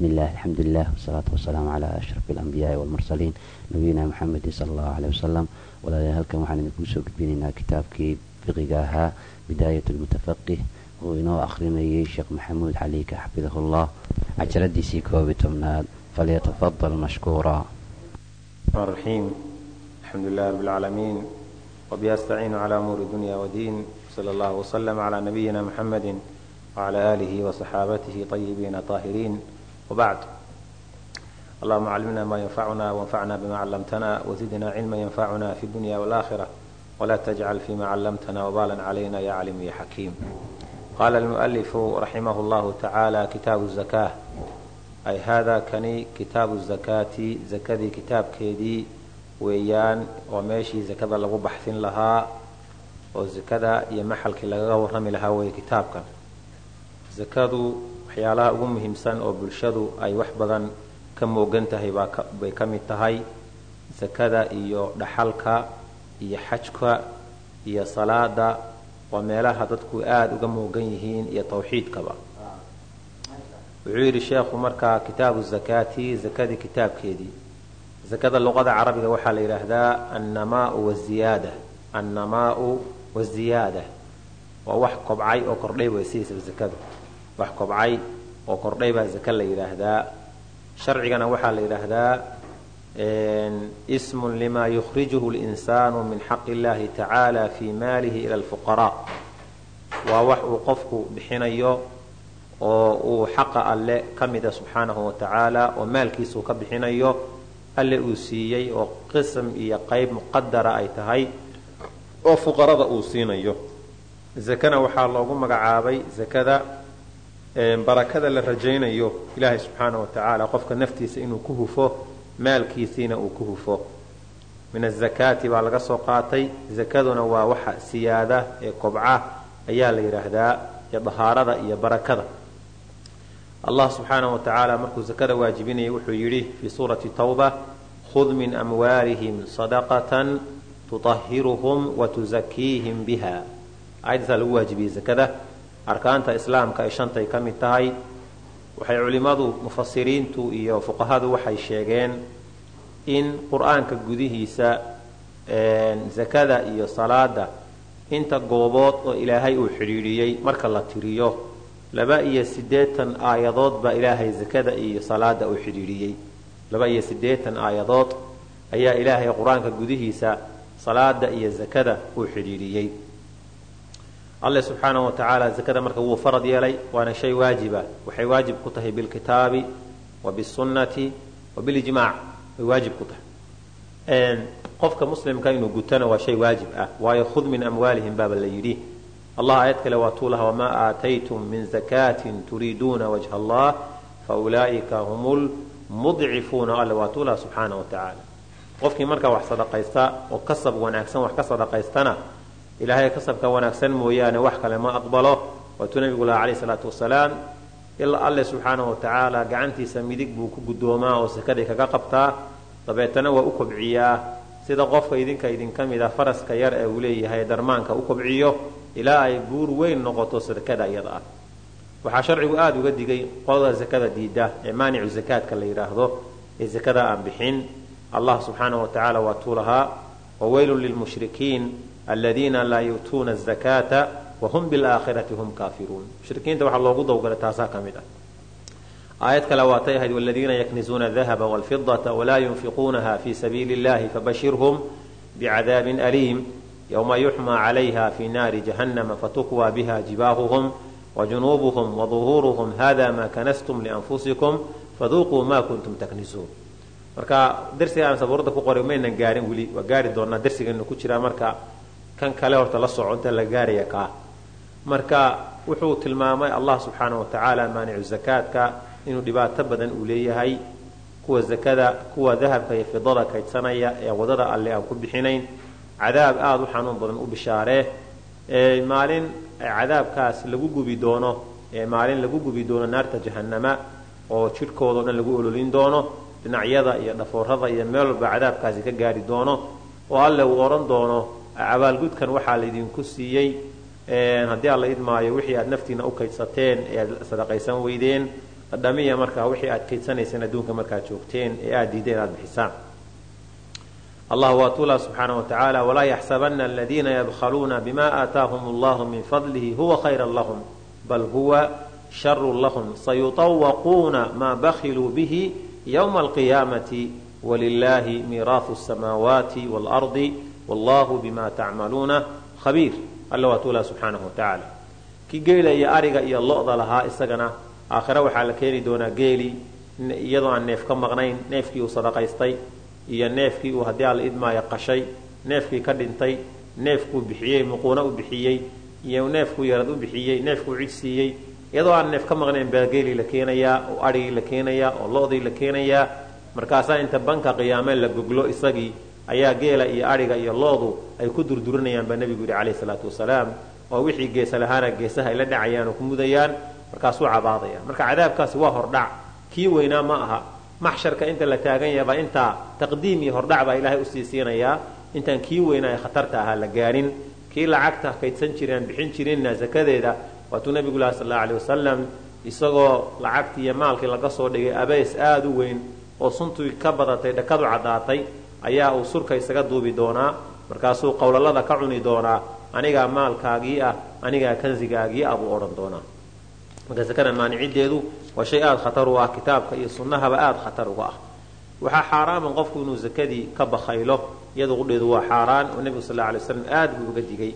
بسم الله الحمد لله والصلاة والسلام على أشرف الأنبياء والمرسلين نبينا محمد صلى الله عليه وسلم walaalayaal halkan waxaan idinku soo gudbinaynaa kitaabkii fiqiga ahaa bidaayat lmutafaqih oo inoo akhrinayay sheekh maxamuud xaliika xafidahullah cajaladiisii koobi tobnaad falyatafadal mashkuura الرحيم الحمد لله رب العالمين وبه استعين على أمور الدنيا والدين صلى الله وسلم على نبينا محمد وعلى آله وصحابته طيبين طاهرين وبعد اللهم علمنا ما ينفعنا وانفعنا بما علمتنا وزدنا علما ينفعنا في الدنيا والآخرة ولا تجعل فيما علمتنا وبالا علينا يا عليم يا حكيم قال المؤلف رحمه الله تعالى كتاب الزكاة أي هذا كني كتاب الزكاة زكدي كتاب كيدي weeyaan oo meeshii zakada lagu baxsin lahaa oo zakada iyo maxalkii lagaga warrami lahaa weeye kitaabkan zakadu waxyaalaha ugu muhiimsan oo bulshadu ay wax badan ka moogan tahay bay ka mid tahay zakada iyo dhaxalka iyo xajka iyo salaada. Waa meelaha dadku aada uga moogan yihiin iyo tawxiidkaba wuxuu yidhi sheekhu markaa kitaabu zakaati zakadii kitaabkeedii. Zakada luqada carabiga waxaa la yidhaahdaa annamaau waziyaada annamaau waziyaada waa wax kobcay oo kordhay way zakadu wax kobcay oo kordhay baa zaka la yidhaahdaa. Sharcigana waxaa la yidhaahdaa ismun lima yukhrijuhu linsaanu min xaqi illahi tacaala fii maalihi ila alfuqaraa. Waa wax uu qofku bixinayo oo uu xaqa alle ka mida subxaanahu wa oo maalkiisuu ka bixinayo alle uu siiyey oo qism iyo qayb muqadara ay tahay oo fuqarada uu siinayo. Zakana waxaa loogu magacaabay zakada barakada la rajaynayo ilaahay subxaana wa tacaala qofka naftiisa inuu ku hufo maalkiisiina uu ku hufo. Min azakaati baa laga soo qaatay. Zakaduna waa waxa siyaada ee kobca ayaa la yidhaahdaa iyo dahaarada iyo barakada. Allah subxaana wa tacaala markuu zakada waajibinayay wuxuu yidhi fii suurati tawba khud min amwaalihim sadaqatan tutahiruhum wa tusakiihim biha. Aayadaasaa lagu waajibiyey zakada arkaanta islaamka ay shantay ka mid tahay waxay culimmadu mufasiriintu iyo fuqahadu waxay sheegeen in qur'aanka gudihiisa zakada iyo salaada inta goobood oo ilaahay uu xidhiidhiyey marka la tiriyo laba iyo siddeetan aayadood baa ilaahay zakada iyo salaada uu xidhiidhiyey laba iyo siddeetan aayadood ayaa ilaahay qur'aanka gudihiisa salaada iyo zakada uu xidhiidhiyey alle subxaanahu wa tacaala zakada marka wuu farad yeelay waana shay waajiba. Waxay waajib ku tahay bilkitaabi wa bisunnati wa bilijmaac way waajib ku tahay. Qofka muslimka inuu gutana waa shay waajib ah. Waayo khud min amwaalihim baaba la yidhi. Allah aayad kale waa tuu wamaa aataytum min zakaatin turiiduuna wajha allah fa ulaa'ika hum lmudcifuuna alle waa tuu subxaana wa tacaala qofkii markaa wax sadaqaysta oo kasab wanaagsan wax ka sadaqaystana ilaahay kasabka wanaagsan mooyaane wax kale ma aqbalo. Waatuu nabigu laha calayh salaatu wasalaam. Ilaa alle subxaana wa tacaala gacantiisa midig buu ku guddoomaa oo sakadii kaga qabtaa. Dabeetana waa u kobciyaa. Sida qofka idinka idinka mid a faraska yar ee uu leeyahay darmaanka u kobciyo ilaa ay buur weyn noqoto sakada iyada ah. Waxaa sharcigu aada uga digay qolada sakada diida ee maanicu zakaadka la yidhaahdo ee sakada aan bixin. Allah subxaana wa tacaala waa tuu lahaa waweylun lilmushrikiin aladiina laa yu'tuuna azakaata wahum bilaakhirati hum kaafiruun mushrikiinta waxaa loogu dawgalay taasaa ka mid ah aayad kale waatay ahayd waladiina yaknizuuna adahaba walfidata walaa yunfiquunaha fi sabiili illahi fabashirhum bicadaabin aliim yowma yuxmaa calayha fi naari jahannama fatukwaa biha jibaahuhum wajunuubuhum waduhuuruhum hada ma kanastum lianfusikum faduuquu ma kuntum taknisuun marka darsiga aan sabuurada ku qoray maynan gaarin weli waa gaari doonaa darsigeenu ku jiraa marka kan kale horta la soco inta la gaaraya kaa marka wuxuu tilmaamay allah subxaana wa tacaala maanicu zakaadka inuu dhibaato badan uu leeyahay kuwa zakada kuwa dahabka iyo fidada kaydsanaya ee waddada alle aan ku bixinayn. Cadaab aada u xanuun badan u bishaaree maalin cadaabkaas lagu gubi doono maalin lagu gubi doono naarta jahannama oo jidhkoodao dhan lagu ololin doono dhinacyada iyo dhafoorada iyo meel walba cadaabkaasi ka gaari doono oo alle uu odhan doono abaalgudkan waxaa laydinku siiyey haddii alla idmaayo wixii aad naftiina u kaydsateen ee aad sadaqaysan weydeen dhamiya markaa wixii aad kaydsanayseen adduunka markaad joogteen ee aad diideen aad bixisaan. Allah waa tuula subxaana wa tacaala walaa yaxsabana aladiina yabkhaluuna bima aataahum allahu min fadlihi huwa khayra lahum bal huwa sharu lahum sayuطawaquuna maa bakhiluu bihi ywma alqiyaamati walilahi miiraahu samaawaati waalardi wallahu bima tacmaluuna khabiir alla waa tuula subxaanahu wa tacaala kii geela iyo ariga iyo lo-da lahaa isagana aakhire waxaa la keeni doonaa geeli iyadoo aan neef ka maqnayn neefkii uu sadaqaystay iyo neefkii uu haddii alla idmaayo qashay neefkii ka dhintay neefkuu bixiyey muquuna u bixiyey iyo neefkuu yarad u bixiyey neefkuu cid siiyey. Iyadoo aan neef ka maqnayn baa geelii la keenayaa oo adhigii la keenayaa oo lo-dii la keenayaa. Markaasaa inta banka qiyaame la goglo isagii ayaa geela iyo adhiga iyo loodu ay ku durdurinayaan baa nebigu yidhi calayhi salaatu wasalaam oo wixii geesa lahaana geesaha ay la dhacayaan oo ku mudayaan markaasuu cabaadaya marka cadaabkaasi waa hordhac. Kii weynaa ma aha. Maxsharka inta la taagan yahabaa intaa taqdiim iyo hordhac baa ilaahay u sii siinayaa. Intaan kii weynaa ee khatarta ahaa la gaarin. Kii lacagta kaydsan jireen bixin jirinna sakadeeda waatuu nebigu laha sal alla alay wasalam isagoo lacagtii iyo maalkii laga soo dhigay abeys aada u weyn oo suntii ka badatay dhakadu caddaatay ayaa uu surka isaga duubi doonaa. Markaasuu qowlalada ka cuni doonaa. Anigaa maalkaagii ah anigaa kansigaagii ah buu odhan doonaa. Marka sakada maanicideedu waa shay aada khatar u ah kitaabka iyo sunnahaba aada khatar uga ah. Waxaa xaaraaman qofku inuu sakadii ka bakhaylo iyadu qudheedu waa xaaraan oo nebigu sal alay slam aad buu uga digay.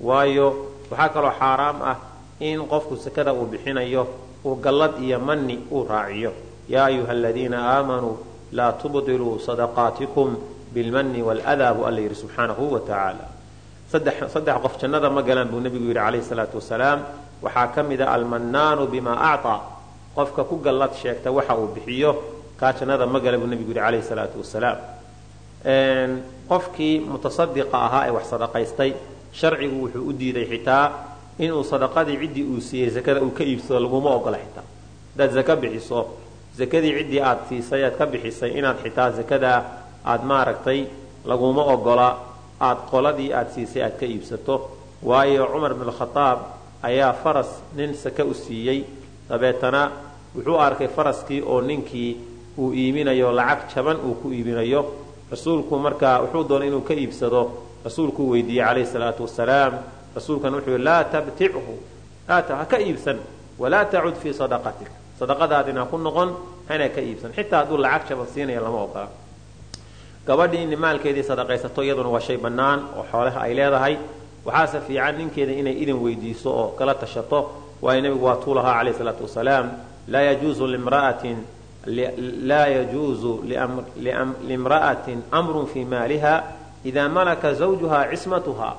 Waayo waxaa kaloo xaaraam ah in qofku sakada uu bixinayo uu gallad iyo manni uu raaciyo. Yaa ayuha aladiina aamanuu laa tubdiluu sadaqaatikum bilmanni waladaa buu alla yidhi subxaanahu wa tacaala saddex qof jannada ma galaan buu nebigu yidhi calayhi salaatu wasalaam waxaa ka mid a almannaanu bimaa acطaa qofka ku gallad sheegta waxa uu bixiyo kaa jannada ma gala buu nebigu yidhi calayhi salaatu wasalaam qofkii mutasadiqa ahaa ee wax sadaqaystay sharcigu wuxuu u diiday xitaa inuu sadaqadii ciddii uu siiyey sakada uu ka iibsado laguma ogola xitaa hadaad zaka bixiso sakadii ciddii aad siisay aad ka bixisay inaad xitaa sakadaa aad maaragtay laguma ogola. Aad qoladii aad siisay aad ka iibsato. Waayo cumar bn khadaab ayaa faras nin sake u siiyey. Dabeetana wuxuu arkay faraskii oo ninkii uu iibinayo lacag jaban uu ku iibinayo. Rasuulku markaa wuxuu doonay inuu ka iibsado. Rasuulkuu weydiiyey calayhi salaatu wasalaam rasuulkana wuxuu yihi laa tabtichu ha ka iibsan walaa tacud fii sadaqatik sadaqadaadina ku noqon hana ka iibsan. Xitaa hadduu lacag jaban siinaya lama ogola. Gabadhii in maalkeedii sadaqaysato iyaduna waa shay bannaan oo xoolaha ay leedahay. Waxaase fiican ninkeeda inay idin weydiiso oo kala tashato. Waayo nebigu waa tuu lahaa calayhi salaatu wasalaam laa yajuuzu limra'atin laa yajuuzu limra'atin amrun fii maaliha idaa malaka zawjuha cismatuha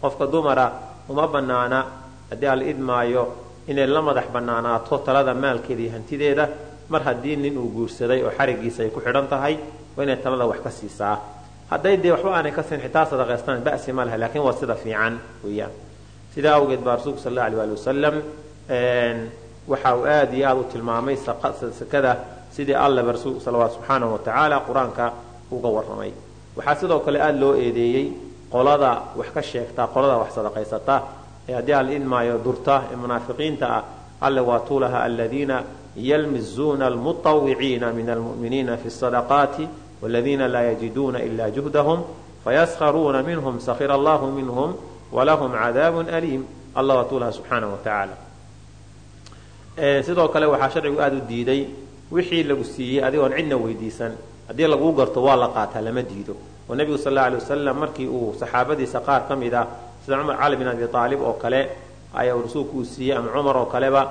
qofka dumara uma bannaana haddii ala idmaayo inay la madax bannaanaato talada maalkeeda iyo hantideeda mar haddii nin uu guursaday oo xarigiisa ay ku xidhan tahay waa inay talada wax ka siisaa. Hadday dee waxba aanay ka siin xitaa sadaqaystaan ba'si ma laha lakiin waa sida fiican weeyaan. Sidaa awgeed baa rasuulku sal alla alay ali wasalam waxa uu aad iyo aada u tilmaamay sakada sidii allaba rasuulku salawaatu subxaanahu wa tacaala qur'aanka uga warramay. Waxaa sidoo kale aada loo eedeeyey qolada wax ka sheegta qolada wax sadaqaysata haddii aan la idmaayo durta ee munaafiqiinta ah alle waa tuulaha aladiina yalmizuuna almutawiciina min almu'miniina fi sadaqaati waladiina laa yajiduuna ila juhdahum fayaskharuuna minhum sakhira allahu minhum walahum cadaabun aliim. Allah waa tuulaha subxaanahu wa tacaala. Sidoo kale waxaa sharcigu aada u diiday wixii lagu siiyey adigoon cidna weydiisan haddii laguu garto waa la qaataa lama diido. Oo nebigu sal alla alay wasalam markii uu saxaabadiisa qaar ka mid ah sida cumar cali bin abi aalib oo kale ayaa rasuulku uu siiyey ama cumar oo kaleba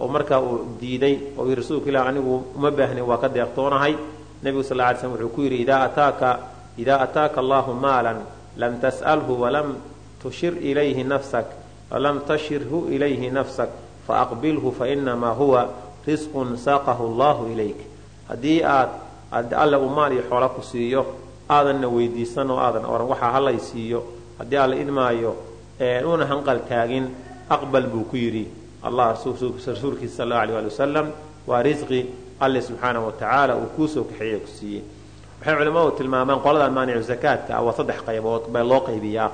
oo markaa uu diiday oo yii rasuulka ilah anigu uma baahnin waa ka deeqtoonahay nebigu sal ly slm wuxuu ku yidhi idaa ataaka allahu maalan lam tas'alhu walam tushir ilayhi nafsak walam tashirhu ilayhi nafsak faaqbilhu fainamaa huwa risqun saaqahu allahu ilayk. Haddii aad alle uu maal iyo xoola ku siiyo aadanna weydiisan oo aadan oran waxaa halay siiyo haddii alla idmaayo una hanqal taagin aqbal buu ku yidhi. Allah rasuulkiisa sal alay ali wasalam waa risqi alle subxaanahu wa tacaala uu kuu soo kaxeeye ku siiyey. Waxay culimmadu tilmaamaan qolada maanicu zakaadka ah waa saddex qaybood baa loo qaybiyaa.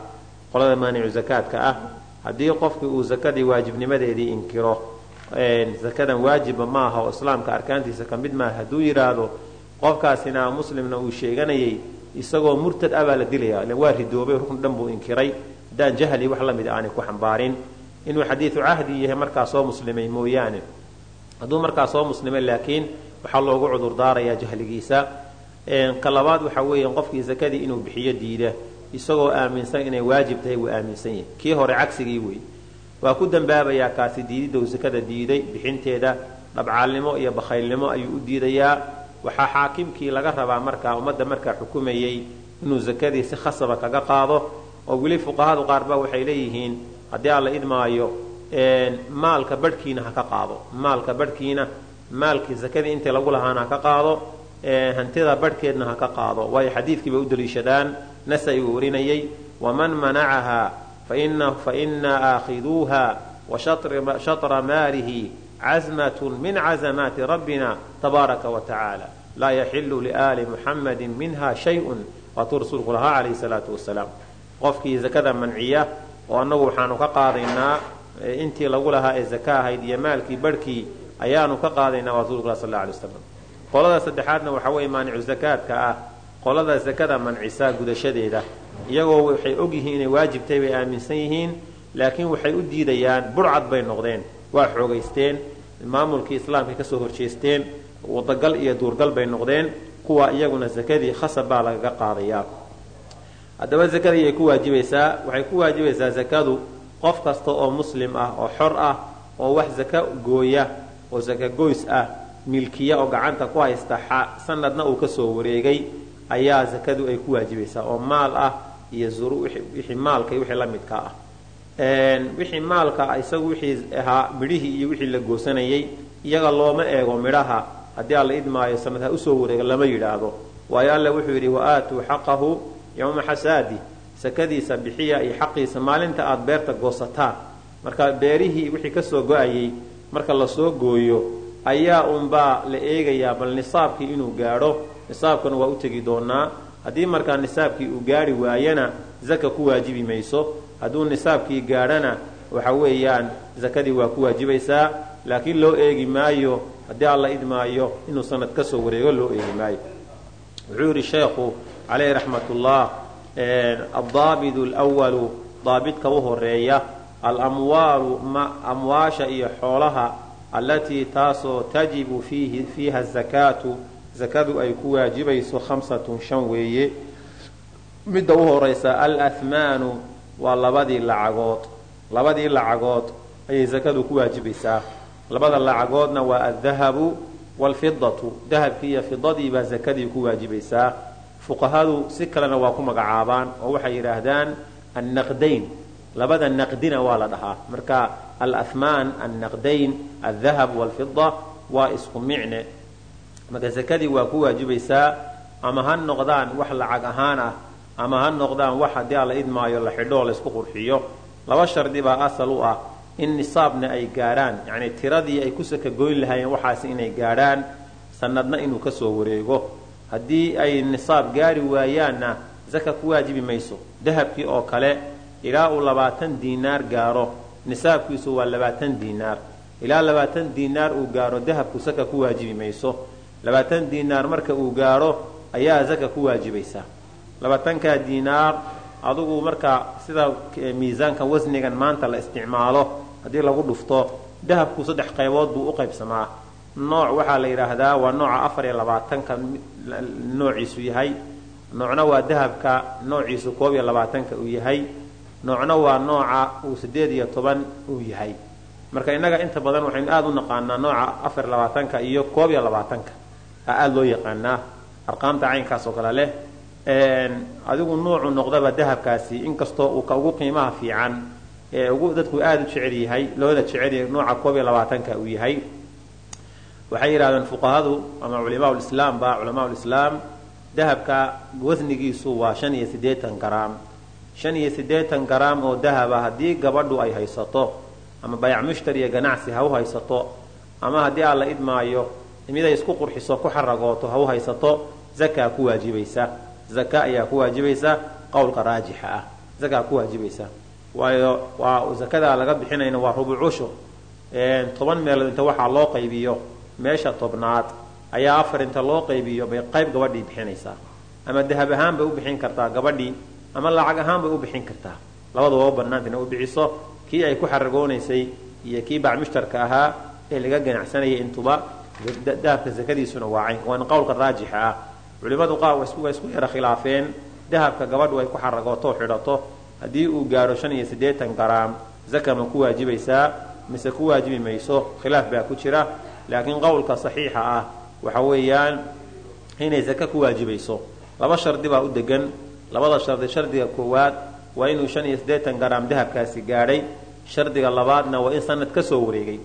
Qolada maanicu zakaadka ah haddii qofkii uu zakadii waajibnimadeedii inkiro zakadan waajiba maaha oo islaamka arkaantiisa ka mid maaha hadduu yidhaahdo qofkaasina muslimna uu sheeganayay isagoo murtad ah baa la dilaya. Waa ridoobay rukn dhan buu inkiray. Haddaan jahli wax la mid aanay ku xambaarin. Inuu xadiidu cahdi yahay markaa soo muslimay mooyaane. Hadduu markaa soo muslimay laakiin waxaa loogu cudurdaarayaa jahligiisa. Ka labaad waxa weeye qofkii zakadii inuu bixiyo diida. Isagoo aaminsan inay waajib tahay wuu aaminsan yahay. Kii hore cagsigii wey. Waa ku dambaabayaa kaasi diididda uu sakada diiday bixinteeda dhabcaalnimo iyo bakhaylnimo ayuu u diidayaa waxaa xaakimkii laga rabaa markaa ummadda markaa xukumayey inuu sakadii si khasaba kaga qaado oo weli fuqahadu qaarba waxay leeyihiin haddii aan la idmaayo maalka badhkiina ha ka qaado. Maalka badhkiina maalkii sakadii intii lagu lahaana ha ka qaado hantida badhkeedna ha ka qaado. Waayo xadiidkii bay u daliishadaan nasai uu warinayay waman manacaha faina aakhiduuha wa shatra maalihi cazmatun min cazamaati rabbina tabaaraka wa tacaala laa yaxilu liaali muxamadi minha shayun waatuu rasuulku lahaa calayhi salaatu wasalaam qofkii zakada manciya oo annagu waxaanu ka qaadaynaa intii lagu lahaa ee zaka ahayd iyo maalkii barhkii ayaanu ka qaadaynaa waa rasuulku sal alay waslam qolada saddexaadna waxaa weeye maanicu zakaadka ah qolada zakada mancisa gudashadeeda iyagoo waxay ogyihiin inay waajibtahay bay aaminsan yihiin laakiin waxay u diidayaan burcad bay noqdeen waa xoogaysteen maamulkii islaamkay ka soo horjeesteen wadagal iyo duurgal bay noqdeen. Kuwa iyaguna zakadii khasab baa lagaga qaadayaa. Haddaba zakadii ay ku waajibaysaa waxay ku waajibaysaa zakadu qof kasta oo muslim ah oo xor ah oo wax zaka gooya oo zaka goys ah milkiya oo gacanta ku haysta sanadna uu ka soo wareegay ayaa zakadu ay ku waajibaysaa. Oo maal ah iyo wixii iyo wixii la midka ah wixii maalka isagu wixii ahaa midhihii iyo wixii la goosanayay iyaga looma eego midhaha. Haddii alla idmaayo sanad ha u soo wareega lama yidhaahdo. Waayo alle wuxuu yidhi wa aatuu xaqahu yowma xasaadi. Sakadiisa bixiya iyo xaqiisa maalinta aada beerta goosataan. Marka beerihii wixii ka soo go'ayay marka la soo gooyo ayaa unbaa la eegayaa bal nisaabkii inuu gaadho. Nisaabkana waa u tegi doonaa. Haddii markaa nisaabkii uu gaadhi waayana zaka ku waajibi mayso hadduu nisaabkii gaadhana waxa weeyaan zakadii waa ku waajibaysaa laakiin loo eegi maayo haddii alla idmaayo inuu sanad ka soo wareego loo eegi maayo. Wuxuu yidhi sheekhu calayhi raxmatullah addaabit lwalu daabidka u horreeya alamwaalu amwaasha iyo xoolaha allatii taasoo tajibu fiiha zakaatu zakadu ay ku waajibayso hamsatun shan weeye. Midda u horaysa alahmaanu waa labadii lacagood. Labadii lacagood ayay zakadu ku waajibaysaa labada lacagoodna waa aldahabu waalfidatu dahabkii iyo fidadii baa zakadii ku waajibaysaa fuqahadu si kalena waa ku magacaabaan oo waxay yidhaahdaan annaqdayn. Labada naqdina waa la dhahaa. Marka alahmaan annaqdayn aldahab waalfida waa isku micne. Marka zakadii waa ku waajibaysaa ama ha noqdaan wax lacag ahaan ah ama ha noqdaan wax haddii alla idmaayo la xidhoo laysku qurxiyo laba shardi baa asal u ah in nisaabna ay gaadhaan yacni tiradii ay ku saka goyn lahaayeen waxaasi inay gaadhaan sanadna inuu ka soo wareego. Haddii ay nisaab gaari waayaanna zaka ku waajibi mayso. Dahabkii oo kale ilaa uu labaatan diinaar gaaro nisaabkiisu waa labaatan diinaar. Ilaa labaatan diinaar uu gaaro dahabku zaka ku waajibi mayso. Labaatan diinaar marka uu gaaro ayaa zaka ku waajibaysaa labaatankaa diinaar adugu marka sida miisaanka wasnigan maanta la isticmaalo haddii lagu dhufto dahabku saddex qaybood buu u qaybsamaa. Nooc waxaa la yidhaahdaa waa nooca afar iyo labaatanka noociisu yahay. Noocna waa dahabka noociisu koob iyo labaatanka uu yahay. Noocna waa nooca uu sideed iyo toban uu yahay. Marka innaga inta badan waxaynu aada u naqaanaa nooca afar labaatanka iyo koob iyo labaatanka. Aa aada loo yaqaanaa. Arqaamta caynkaas oo kale leh adigu nuucu noqdaba dahabkaasi inkastoo uu ugu qiimaha fiican ee ugu dadku aada u jecel yahay looda jecel yahay nooca koob iyo labaatanka uu yahay. Waxay yidhahdeen fuqahadu ama culimaa lislaamba culamaa lislaam dahabka wasnigiisu waa shan iyo siddeetan garaam. Shan iyo siddeetan garaam oo dahaba haddii gabadhu ay haysato ama bayac mushtariya ganacsi ha u haysato ama haddii aan la idmaayo miday isku qurxiso ku xaragooto ha u haysato zakaa ku waajibaysa zaka ayaa ku waajibaysa qowlka raajixa ah. Zakaa ku waajibaysa waayo waa zakadaa laga bixinayna waa rubuc toban meelood inta waxaa loo qaybiyo meesha tobnaad ayaa afar inta loo qaybiyo bay qayb gabadhii bixinaysaa. Ama dahab ahaan bay u bixin kartaa gabadhii ama lacag ahaan bay u bixin kartaa. Labadaba u banaanta inay u bixiso kii ay ku xaragoonaysay iyo kii bacmushtarka ahaa ee laga ganacsanayay intuba dahabka sakadiisuna waa cayn. Waana qowlka raajixa ah culimmadu qaar waa isku yara khilaafeen. Dahabka gabadhu ay ku xaragooto xidhato. Haddii uu gaadho shan iyo siddeetan garaam zaka ma ku waajibaysaa mise ku waajibi mayso? Khilaaf baa ku jira. Laakiin qowlka saxiixa ah waxa weeyaan inay zaka ku waajibayso laba shardi baa u degan labada shardi shardiga koowaad waa inuu shan iyo siddeetan garaam dahabkaasi gaadhay. Shardiga labaadna waa in sanad ka soo wareegay.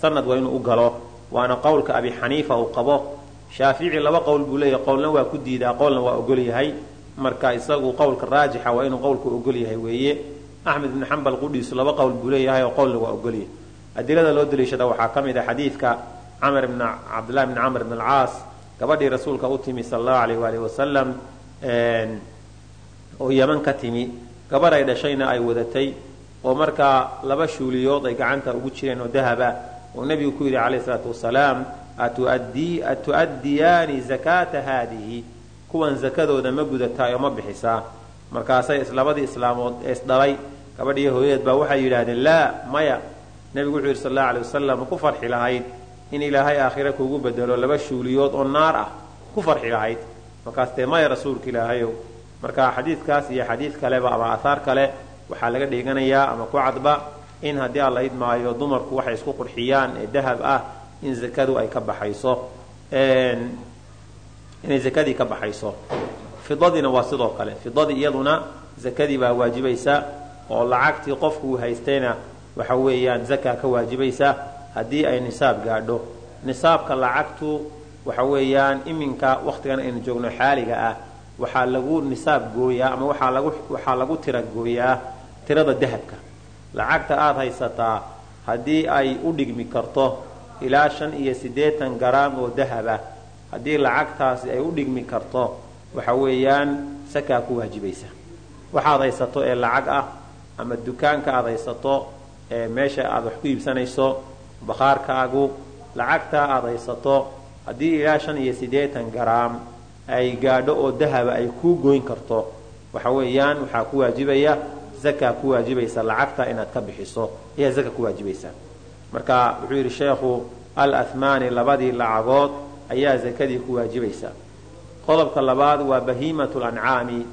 Sanad waa inuu u galo. Waana qowlka abi xaniifa uu qabo shaafici laba qowl buu leeyahay qowlna waa ku diidaa qowlna waa ogol yahay. Marka isagu qowlka raajixa waa inuu qowlku ogol yahay weeye. Axmed ibni xambal qudhiisu laba qowl buu leeyahay oo qowlna waa ogolyahay adilada loo daliishada waxaa ka mid ah xadiidka camr ibn cabdillahi bni camr ibn alcaas gabadhii rasuulka u timi sala allahu alayh waalihi wasalam oo yaman ka timi. Gabadh ay dhashayna ay wadatay oo markaa laba shuuliyood ay gacanta ugu jireen oo dahaba oo nebigu ku yidhi calayhi salaatu wasalaam atu'addiyaani zakaata haadihi. Kuwan zakadooda ma gudataa oo ma bixisaa. Markaasay labadii islaamood ee isdhalay gabadhii hooyadeed baa waxay yidhaahdeen laa maya. Nebigu wuxuu yidhi sal allau alay wasalam ku farxi lahayd. In ilaahay aakhire kuugu bedelo laba shuuliyood oo naar ah. Ku farxi lahayd. Markaas tee maya rasuulka ilaahayow. Marka xadiidkaas iyo xadiid kaleba ama aahaar kale waxaa laga dhiganayaa ama ku cadba in haddii aan la idmaayo dumarku waxay isku qurxiyaan ee dahab ah in zakadu ay ka baxayso. Inay zakadii ka baxayso. Fidadiina waa sidoo kale. Fidadii iyaduna zakadii baa waajibaysa oo lacagtii qofku uu haystayna waxa weeyaan zaka ka waajibaysa haddii ay nisaab gaadho. Nisaabka lacagtu waxa weeyaan iminka wakhtigan aynu joogno xaaliga ah. Waxaa lagu nisaab gooyaa ama waxaa lagu tira gooyaa tirada dahabka. Lacagta aada haysataa haddii ay u dhigmi karto ilaa shan iyo siddeetan garaam oo dahaba haddii lacagtaasi ay u dhigmi karto waxa weeyaan sakaa ku waajibaysa. Waxaad haysato ee lacag ah ama dukaanka aad haysato ee meesha aad wax ku iibsanayso bakhaarkaagu lacagtaa aad haysato haddii ilaa shan iyo siddeetan garaam ay gaadho oo dahaba ay kuu goyn karto waxa weeyaan waxaa ku waajibaya zakaa ku waajibaysa lacagta inaad ka bixiso. Ayaa zaka ku waajibaysa marka wuxuu yidhi sheekhu al ahmaani labadii lacagood ayaa zakadii ku waajibaysa. Qodobka labaad waa bahiimatu lancaami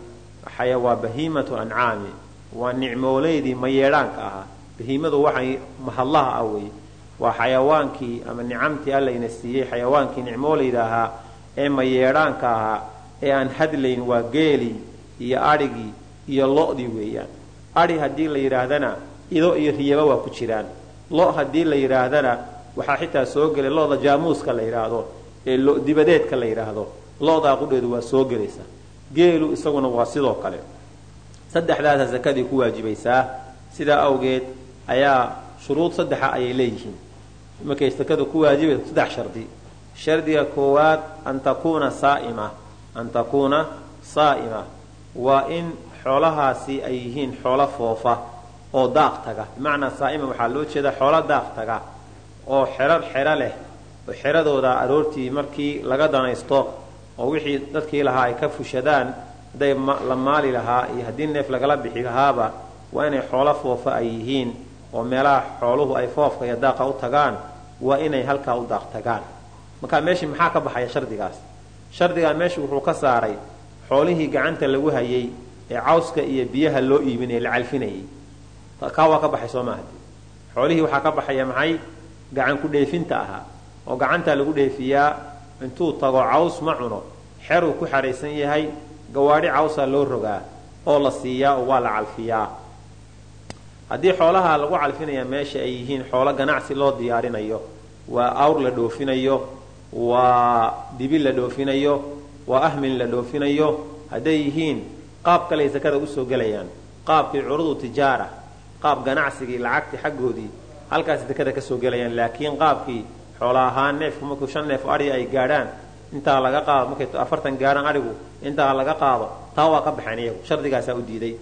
waa bahiimatu ancaami. Waa nicmooleydii mayeedhaanka ahaa. Bahiimadu waxay mahadlaha ah wey. Waa xayawaankii ama nicamtii allayna siiyey xayawaankii nicmoolayda ahaa ee mayeedhaanka ahaa ee aan hadlayn waa geelii iyo adhigii iyo lo-dii weeyaan. Adhi haddii la yidhaahdana ido iyo riyaba waa ku jiraan lo haddii la yidhaahdana waxaa xitaa soo gelay lo-da jaamuuska la yidhaahdo ee dibadeedka la yidhaahdo lo-daa qudheedu waa soo gelaysa. Geelu isaguna waa sidoo kale. Saddexdaasa zakadii ku waajibaysaa. Sidaa awgeed ayaa shuruud saddexa ayay leeyihiin. Markay sakadu ku waajibayso saddex shardi. Shardiga koowaad an takuuna saaima. An takuuna saa'ima. Waa in xoolahaasi ay yihiin xoolo foofa oo daaq taga. Bimacnaa saa'ima waxaa loo jeeda xoolo daaq taga oo xero xero leh oo xeradooda aroortii markii laga danaysto oo wixii dadkii lahaa ay ka fushadaan hadday la maali lahaa iyo haddii neef lagala bixi lahaaba waa inay xoolo foofa ay yihiin oo meelaha xooluhu ay foofka iyo daaqa u tagaan waa inay halkaa u daaq tagaan. Marka meeshii maxaa ka baxaya shardigaas? Shardigaa meesha wuxuu ka saaray xoolihii gacanta lagu hayay ee cawska iyo biyaha loo iibinaya la calfinayay kaa waa ka baxay soo maaha xoolihii waxaa ka baxaya maxay? Gacan ku dheefinta ahaa. Oo gacantaa lagu dheefiyaa intuu tago caws ma cuno. Xeruu ku xadhaysan yahay gawaadhi cawsaa loo rogaa oo la siiyaa oo waa la calfiyaa. Haddii xoolaha lagu calfinaya meesha ay yihiin xoolo ganacsi loo diyaarinayo waa awr la dhoofinayo waa dibi la dhoofinayo waa ahmin la dhoofinayo hadday yihiin qaab kaley sakada u soo gelayaan. Qaabkii curudu tijaara qaab ganacsigii lacagtii xaggoodii halkaas sakada ka soo gelayaan. Laakiin qaabkii xoola ahaan neefku markuu shan neef adhi ay gaadhaan intaa laga qaado markay afartan gaadhaan adhigu intaa laga qaado taa waa ka baxeen iyagu. Shardigaasaa u diiday.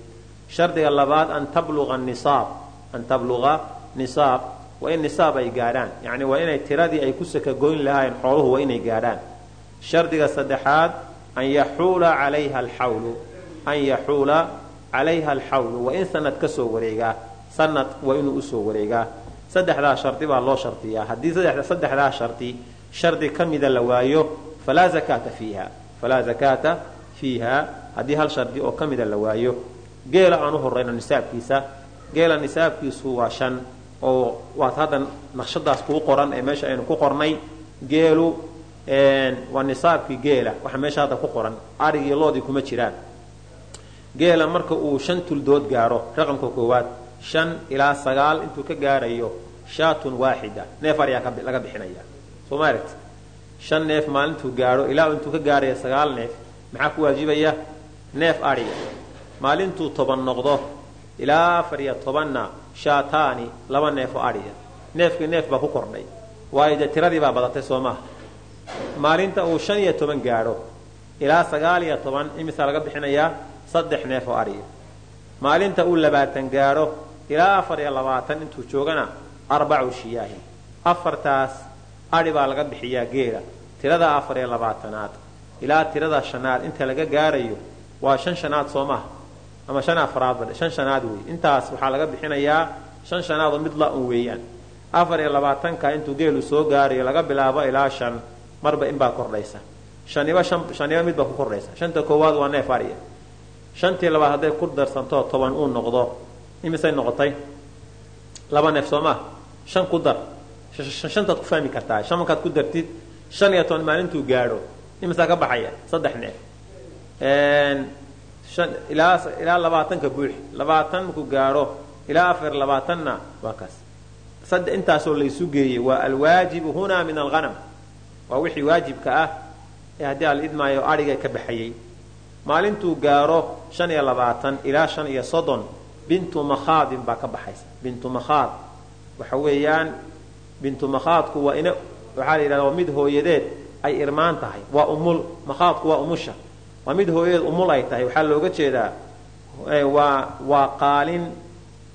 Shardiga labaad an tabluqa nisaab. An tabluqa nisaab. Waa in nisaab ay gaadhaan. Yacni waa inay tiradii ay ku sakagoyn lahaayeen xooluhu waa inay gaadhaan. Shardiga saddexaad an yaxuula calayha alxawlu. An yaxuula calayha alxawlu waa in sanad ka soo wareegaa sanad waa inuu u soo wareegaa saddexdaa shardi baa loo shardiyaa haddii saddexdaa shardi shardi ka mida la waayo falaa zakaata fiiha falaa zakaata fiiha haddii hal shardi oo ka mida la waayo geela aan u horayno nisaabkiisa geela nisaabkiisu waa shan oo waad hadda naqshadaas kuu qoran ee meesha aynu ku qornay geelu waa nisaabkii geela waxa meesha hadda ku qoran arigii loodii kuma jiraan geela marka uu shan tuldood gaaro raqamka koowaad shan ilaa sagaal intuu ka gaarayo shaatun waaxida neef ariyaa laga bixinaya. Soo ma shan neef maalintuu gaadho ilaa intuu ka gaaraya sagaal neef maxaa ku waajibaya? Neef adhiga maalintuu toban noqdo ilaa afar iyo tobanna shaataani laba neef oo adhiga neefkii neef baa ku kordhay. Waayo dee tiradii baa badatay soo maaha maalinta uu shan iyo toban gaadho ilaa sagaal iyo toban imisaa laga bixinayaa saddex neef oo adhiga maalinta uu labaatan gaadho ilaa afar iyo labaatan intuu joogana arbacu shiyaahin afartaas adhi baa laga bixiyaa geela. Tirada afar iyo labaatanaad. Ilaa tirada shanaad inta laga gaarayo waa shan shanaad soo maha ama shan afraadba shan shanaad wey intaas waxaa laga bixinayaa shan shanaadoo mid la-un weeyaan. Afar iyo labaatanka intuu geelu soo gaarayo laga bilaabo ilaa shan marba inbaa kordhaysa. Shaniba shaniba mid baa ku kordhaysa. Shanta koowaad waa neef adhiya shantii labaad hadday ku darsantoo toban uu noqdo. Imisay noqotay? Laba neef soo maa shan ku dar. Shantaad ku fahmi kartaa. Shan markaad ku dartid shan iyo toban maalintuu gaadho. Imisaa ka baxaya? Saddex neef. Ilaa ilaa labaatanka buux labaatan markuu gaadho. Ilaa afar labaatanna waa kaas. Intaasoo laysu geeyey waa alwaajibu hunaa min alghanam. Waa wixii waajibka ah ee haddii ala idmaayo adhiga ka baxayey maalintuu gaaro shan iyo labaatan ilaa shan iyo soddon bintu makhaadin baa ka baxaysa. Bintu makhaad. Waxa weeyaan bintu makhaadku waa ina waxaa la yidhahda waa mid hooyadeed ay irmaan tahay. Waa umul makhaadku waa umusha. Waa mid hooyadeed umul ay tahay. Waxaa looga jeedaa waa waa qaalin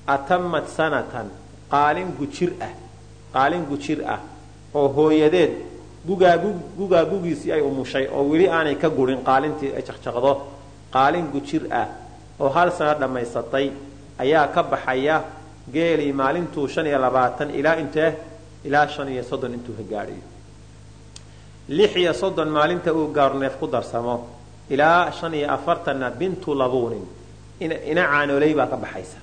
atamad sanatan qaalin gujir ah qaalin gujir ah oo hooyadeed gugaa gugaa gugiisii ay umushay oo weli aanay ka gurin qaalintii ay jaqjaqdo qaalin gujir ah oo hal sano dhammaysatay ayaa ka baxaya geelii maalintuu shan iyo labaatan ilaa intee ilaa shan iyo soddon intuu ka gaadhayo lix iyo soddon maalinta uu gaarneef ku darsamo ilaa shan iyo afartanna bintu labuunin. Ina caanooley baa ka baxaysa.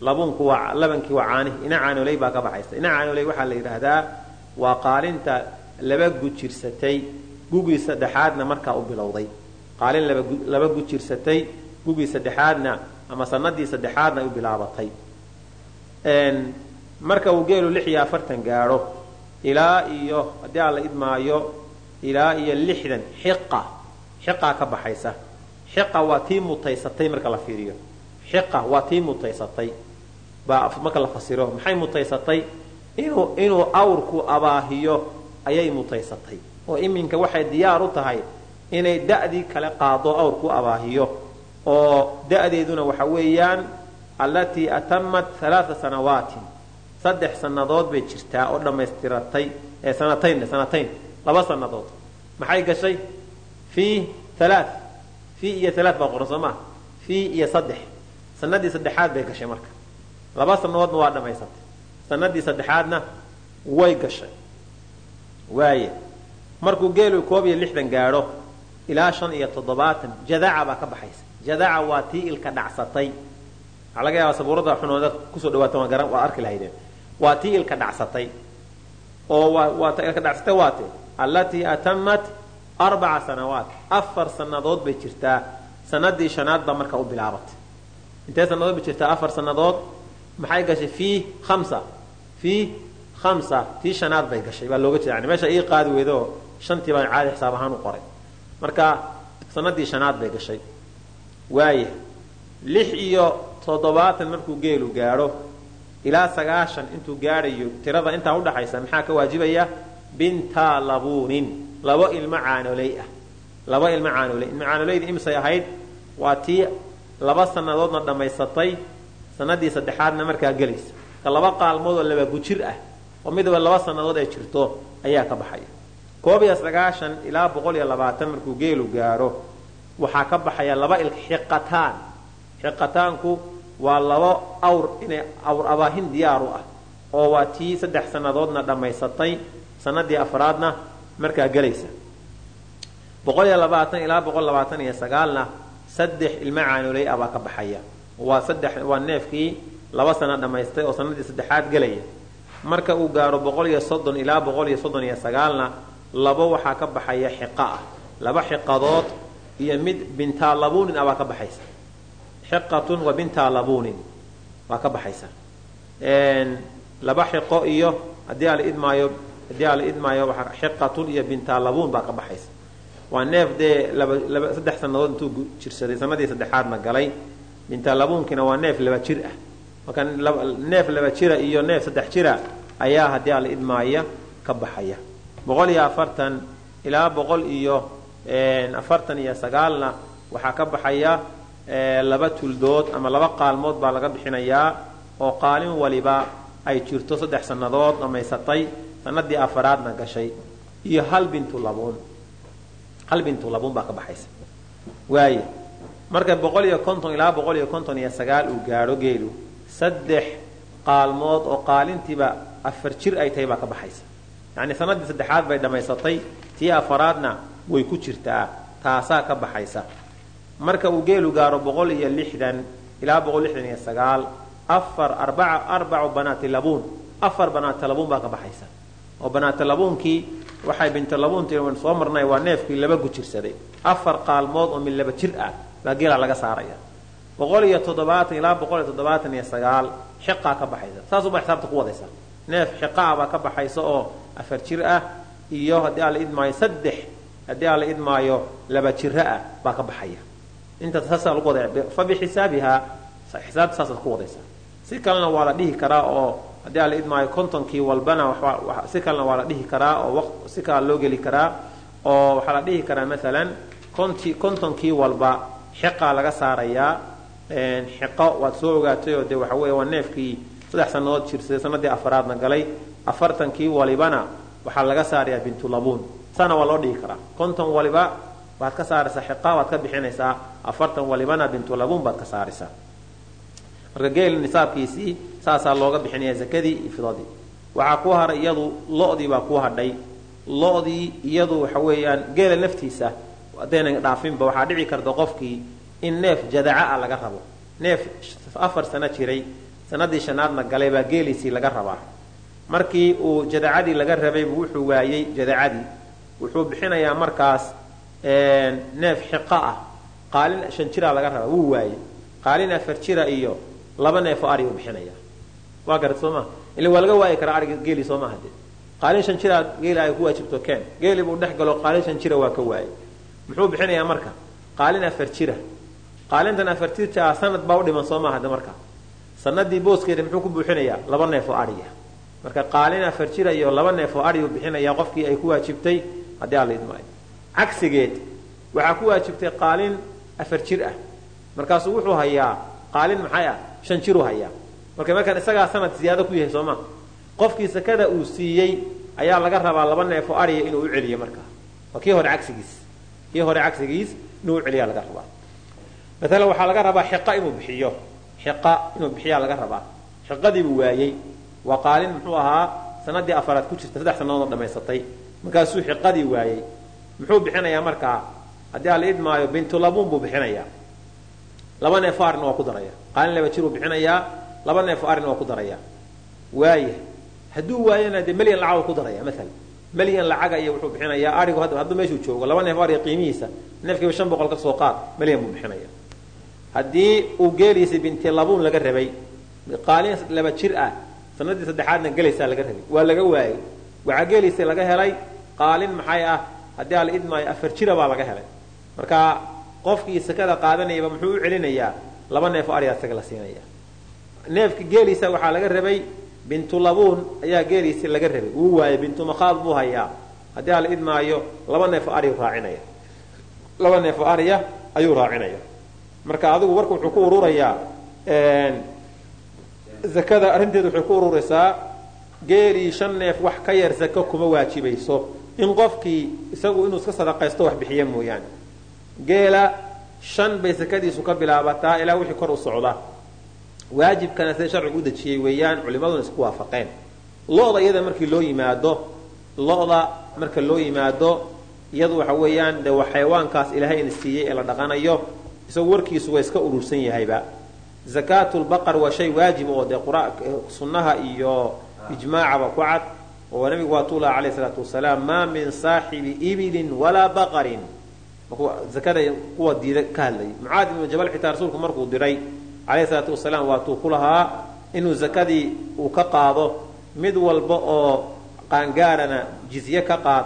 Labuunku waa labankii waa caanihi ina caanooley baa ka baxaysa. Ina caanooley waxaa la yidhaahdaa waa qaalinta laba gujirsatay gugii saddexaadna markaa u bilowday. Qaalin laba gujirsatay gugii saddexaadna ama sanadii saddexaadna u bilaabatay. Marka uu geelu lix iyo afartan gaadho ilaa iyo haddii aan la idmaayo ilaa iyo lixdan xiqa xiqaa ka baxaysa. Xiqa waa tii mutaysatay marka la fiiriyo. Xiqa waa tii mutaysatay. Baa marka la fasiro maxay mutaysatay? Inuu inuu awrku abaahiyo ayay mutaysatay. oo iminka waxay diyaar u tahay inay da'dii kale qaado awrku abaahiyo. oo da'deeduna waxa weeyaan allatii atamat alaaa sanawaatin. saddex sannadood bay jirtaa oo dhammaystiratay sanatayn sanatayn laba sannadood. maxay gashay? fii alaa fii iyo alaa baa qoran soo fii iyo saddex. sanadii saddexaad bay gashay marka. laba sannadoodna waa dhammaysatay. sanadii saddexaadna way gashay waaye markuu geelu koob iyo lixdan gaadho ilaa shan iyo toddobaatan jadaca baa ka baxaysa. Jadaca waa tii ilka dhacsatay. Waxaa laga yaabaa sabuurada xunooda ku soo dhawaata waa garan waa arki lahaydeen waa tii ilka dhacsatay. Oo waa waa ilka dhacsatay waate allatii atamat arbaca sanawaat. Afar sannadood bay jirtaa. Sanadii shanaad baa markaa u bilaabatay intee sannadood bay jirtaa? Afar sannadood. Maxay gashay? Fii hamsa fii hamsa tii shanaad bay gashay baa looga jeeda yani meesha ii qaadi weydo shantii baan caadi xisaab ahaan u qoray. Marka sanadii shanaad bay gashay. Waaya lix iyo toddobaatan markuu geelu gaadho ilaa sagaashan intuu gaadhayo tirada intaa udhaxaysa maxaa ka waajibaya? Binta labuunin laba ilmo caanoley ah. Laba ilmo caanoley ilmo caanoleyda imisay ahayd waa tii laba sannadoodna dhammaysatay sanadii saddexaadna markaa gelaysa. Ka laba qaalmood oo laba gujir ah oo midaba laba sannadood ay jirto ayaa ka baxaya. Koob iyo sagaashan ilaa boqol iyo labaatan markuu geelu gaaro waxaa ka baxaya laba il xiqataan. Xiqataanku waa labo awr inay awr abaahin diyaaru ah oo waa tii saddex sannadoodna dhammaysatay sanadii afraadna markaa gelaysa. Boqol iyo labaatan ilaa boqol labaatan iyo sagaalna saddex ilmo caanoley ah baa ka baxaya. Waa saddex waa neefkii laba sano dhammaystay oo sanadii saddexaad gelaya marka uu gaaro boqol iyo soddon ilaa boqol iyo soddon iyo sagaalna labo waxaa ka baxaya xiqa ah. Laba xiqadood iyo mid bintaalabuunin ah baa ka baxaysa. Xiqatun wa bintaalabuunin waa ka baxaysa. Laba xiqo iyo haddii ala idmaayo haddii ala idmaayo xiqatun iyo bintaalabuun baa ka baxaysa. Waa neef dee saddex sannadood intuu jirsaday sanadii saddexaadna galay bintaalabuunkina waa neef laba jir ah marka neef laba jira iyo neef saddex jira ayaa haddii ala idmaaya ka baxaya. Boqol iyo afartan ilaa boqol iyo afartan iyo sagaalna waxaa ka baxaya laba tuldood ama laba qaalmood baa laga bixinayaa oo qaalin waliba ay jirto saddex sannadood dhammaysatay sanadii afaraadna gashay iyo hal bintu labuun. Hal bintu labuun baa ka baxaysa. Waaye marka boqol iyo konton ilaa boqol iyo konton iyo sagaal uu gaadho geelu saddex qaalmood oo qaalintiiba afar jir ay tahay baa ka baxaysa. Yacni sanadii saddexaad bay dhammaysatay tii afaraadna way ku jirtaa taasaa ka baxaysa. Marka uu geelu gaaro boqol iyo lixdan ilaa boqol lixdan iyo sagaal afar arbaca arbacu banaati labuun afar banaata labuun baa ka baxaysa. Oo banaata labuunkii waxay binta labuuntii waan soo marnay waa neefkii laba gujirsaday. Afar qaalmood oo mid laba jir ah baa geela laga saaraya boqol iyo toddobaatan ilaa boqol iyo toddobaatan iyo sagaal. Xiqaa ka baxaysa. Saasubaa xisaabta ku wadaysa. Neef xiqaa baa ka baxaysa oo afar jir ah iyo haddii aan la idmaayo saddex haddii aan la idmaayo laba jiro ah baa ka baxaya. Intaas saasaa lagu waday fa bixisaabihaa xisaabta saasaad ku wadaysaa si kalena waa la dhihi karaa oo haddii aan la idmaayo kontonkii walbana si kalena waa la dhihi karaa oo si kala loo geli karaa oo waxaa la dhihi karaa maalan kontonkii walba xiqaa laga saarayaa xiqo waad soo ogaatay oo dee waxa weeye waa neefkii saddex sannadood jirsaday sanadii afaraadna galay. Afartankii walibana waxaa laga saarayaa bintulabuun saana waa loo dhihi karaa. Konton waliba waad ka saaraysaa xiqa waad ka bixinaysaa afartan walibana bintulabuun baad ka saaraysaa. Marka geel nisaabkiisii saasaa looga bixinaya zakadii iyo fidadii waxaa ku haray iyadu lo-dii baa ku hadhay. Lo-dii iyadu waxa weeyaan geela naftiisa haddaynan dhaafinba waxaa dhici karta qofkii in neef jadaca ah laga rabo. Neef afar sano jiray sanadii shanaadna galay baa geeliisii laga rabaa. Markii uu jadacadii laga rabaybu wuxuu waayey jadacadii. Wuxuu bixinayaa markaas neef xiqa ah. Qaalin shan jiraa laga rabaa wuu waayey. Qaalin afar jira iyo laba neefoo ari u bixinaya. Waa garat soo maa ila waa laga waayi karaa ariga geeli soo maaha de qaalin shan jiraa geeli ay ku waajibto keen. Geeli buu dhex galo qaalin shan jira waa ka waayey. Muxuu bixinayaa marka? Qaalin afar jira qaalintan afar jirta sanad baa u dhiman soo maaha de marka. Sanadii booskeeda muxuu ku buuxinayaa laba neef oo ariya. Marka qaalin afar jira iyo laba neef oo ariyu bixinaya qofkii ay ku waajibtay haddii aan la idmaayo cagsigeed waxaa ku waajibtay qaalin afar jir ah. Markaasuu wuxuu hayaa qaalin maxay ah? Shan jiruu hayaa. Marka markaan isagaa sanad ziyaado ku yahay sooma qofkii sakada uu siiyey ayaa laga rabaa laba neef oo ariya inuu u celiyo markaa waa kii hore cagsigiis. Kii hore cagsigiis inuu u celiyaa laga rabaa maalan waxaa laga rabaa xiqa inuu bixiyo. Xiqa inuu bixiyaa laga rabaa. Xiqadiibuu waayey. Waa qaalin muxuu ahaa sanadii afaraad ku jirta saddex sannadood dhamaysatay. Markaasuu xiqadii waayey. Muxuu bixinayaa markaa haddii aan la idmaayo bintulabuun buu bixinayaa. Laba neefo arina waa ku daraya. Qaalin laba jiruu bixinayaa. Laba neefo arina waa ku daraya. Waaya hadduu waayana dee melyan lacag ku daraya maalan melyan lacaga iyo wuxuu bixinayaa. Arigu hadduu meeshuu joogo laba neef ariga qiimihiisa neefkiiba shan boqol ka soo qaad melyan buu bixinaya haddii uu geeliisa bintilabuun laga rabay qaalin laba jir ah sanadii saddexaadna gelaysaa laga rabay waa laga waayey waxaa geeliisa laga helay qaalin maxay ah haddii idmaayo afar jira baa laga helay. Marka qofkii sakada qaadanayaba muxuu u celinayaa laba neef oo arigaa isaga la siinaya. Neefka geeliisa waxaa laga rabay bintulabuun ayaa geeliisi laga rabay. Wuu waayey bintumakhaad buu hayaa. Haddii aan la idmaayo laba neef oo ariyu raacinaya laba neef oo ariya ayuu raacinaya marka adigu warka wuxuu ku ururayaa zakada arrinteedu waxay ku ururaysaa geelii shan neef wax ka yar sako kuma waajibayso in qofkii isagu inuu iska sadaqaysto wax bixiya mooyaane. Geela shan bay sakadiisu ka bilaabataa ilaa wixii kor u socda. Waajibkana sida sharcigu u dejiyey weeyaan culimaduna isku waafaqeen. Lo-da iyada markii loo yimaado lo-da marka loo yimaado iyadu waxa weeyaan dee waa xayawaankaas ilaahay ina siiyey ee la dhaqanayo isagu warkiisu waa iska urursan yahayba. Zakaatulbaqar waa shay waajib oo dee sunnaha iyo ijmaacaba ku cad oo nabigu waa tuulaha calayh salaatu wasalaam maa min saaxibi ibilin walaa baqarin. Zakada kuwa diida ka hadlayay mucaad ibnu jabal xitaa rasuulku markuu diray calayhi salaatu wasalaam waatuu ku lahaa inuu zakadii uu ka qaado. Mid walba oo qaangaarana jizye ka qaad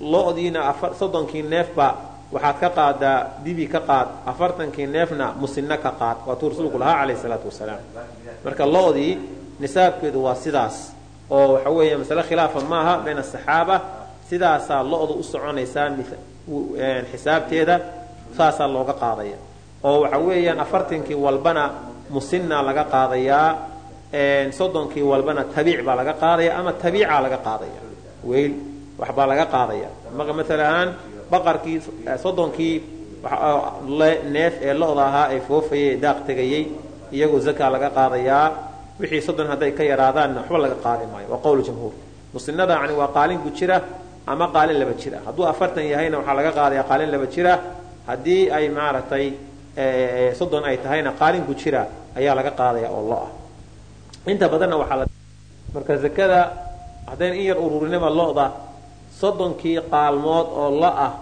lo-diina soddonkii neefba waxaad ka qaadaa dibi ka qaad afartankii neefna musinno ka qaad waatuu rasuulku lahaa calayhi salaatu wasalaam. Marka lo-dii nisaabkeedu waa sidaas. Oo waxa weeye masale khilaafa maaha bayna asaxaaba sidaasaa lo-du u soconaysaa xisaabteeda saasaa looga qaadaya. Oo waxa weeyaan afartankii walbana musinna laga qaadayaa soddonkii walbana tabiic baa laga qaadaya ama tabiicaa laga qaadaya. Weyl waxbaa laga qaadaya. Maalan baqarkii soddonkii neef ee lo-da ahaa ee foofayay daaq tegayey iyagoo zakaa laga qaadayaa wixii soddon hadday ka yaraadaanna waxba laga qaadi maayo. Waa qowl jamhuur. Musinada yani waa qaalin gujira ama qaalin laba jir ah hadduu afartan yahayna waxaa laga qaadaya qaalin laba jira. Haddii ay maaragtay soddon ay tahayna qaalin gujira ayaa laga qaadaya oo lo ah inta badanna waxaa marka zakada haddayna in yar ururinaba lo-da soddonkii qaalmood oo lo ah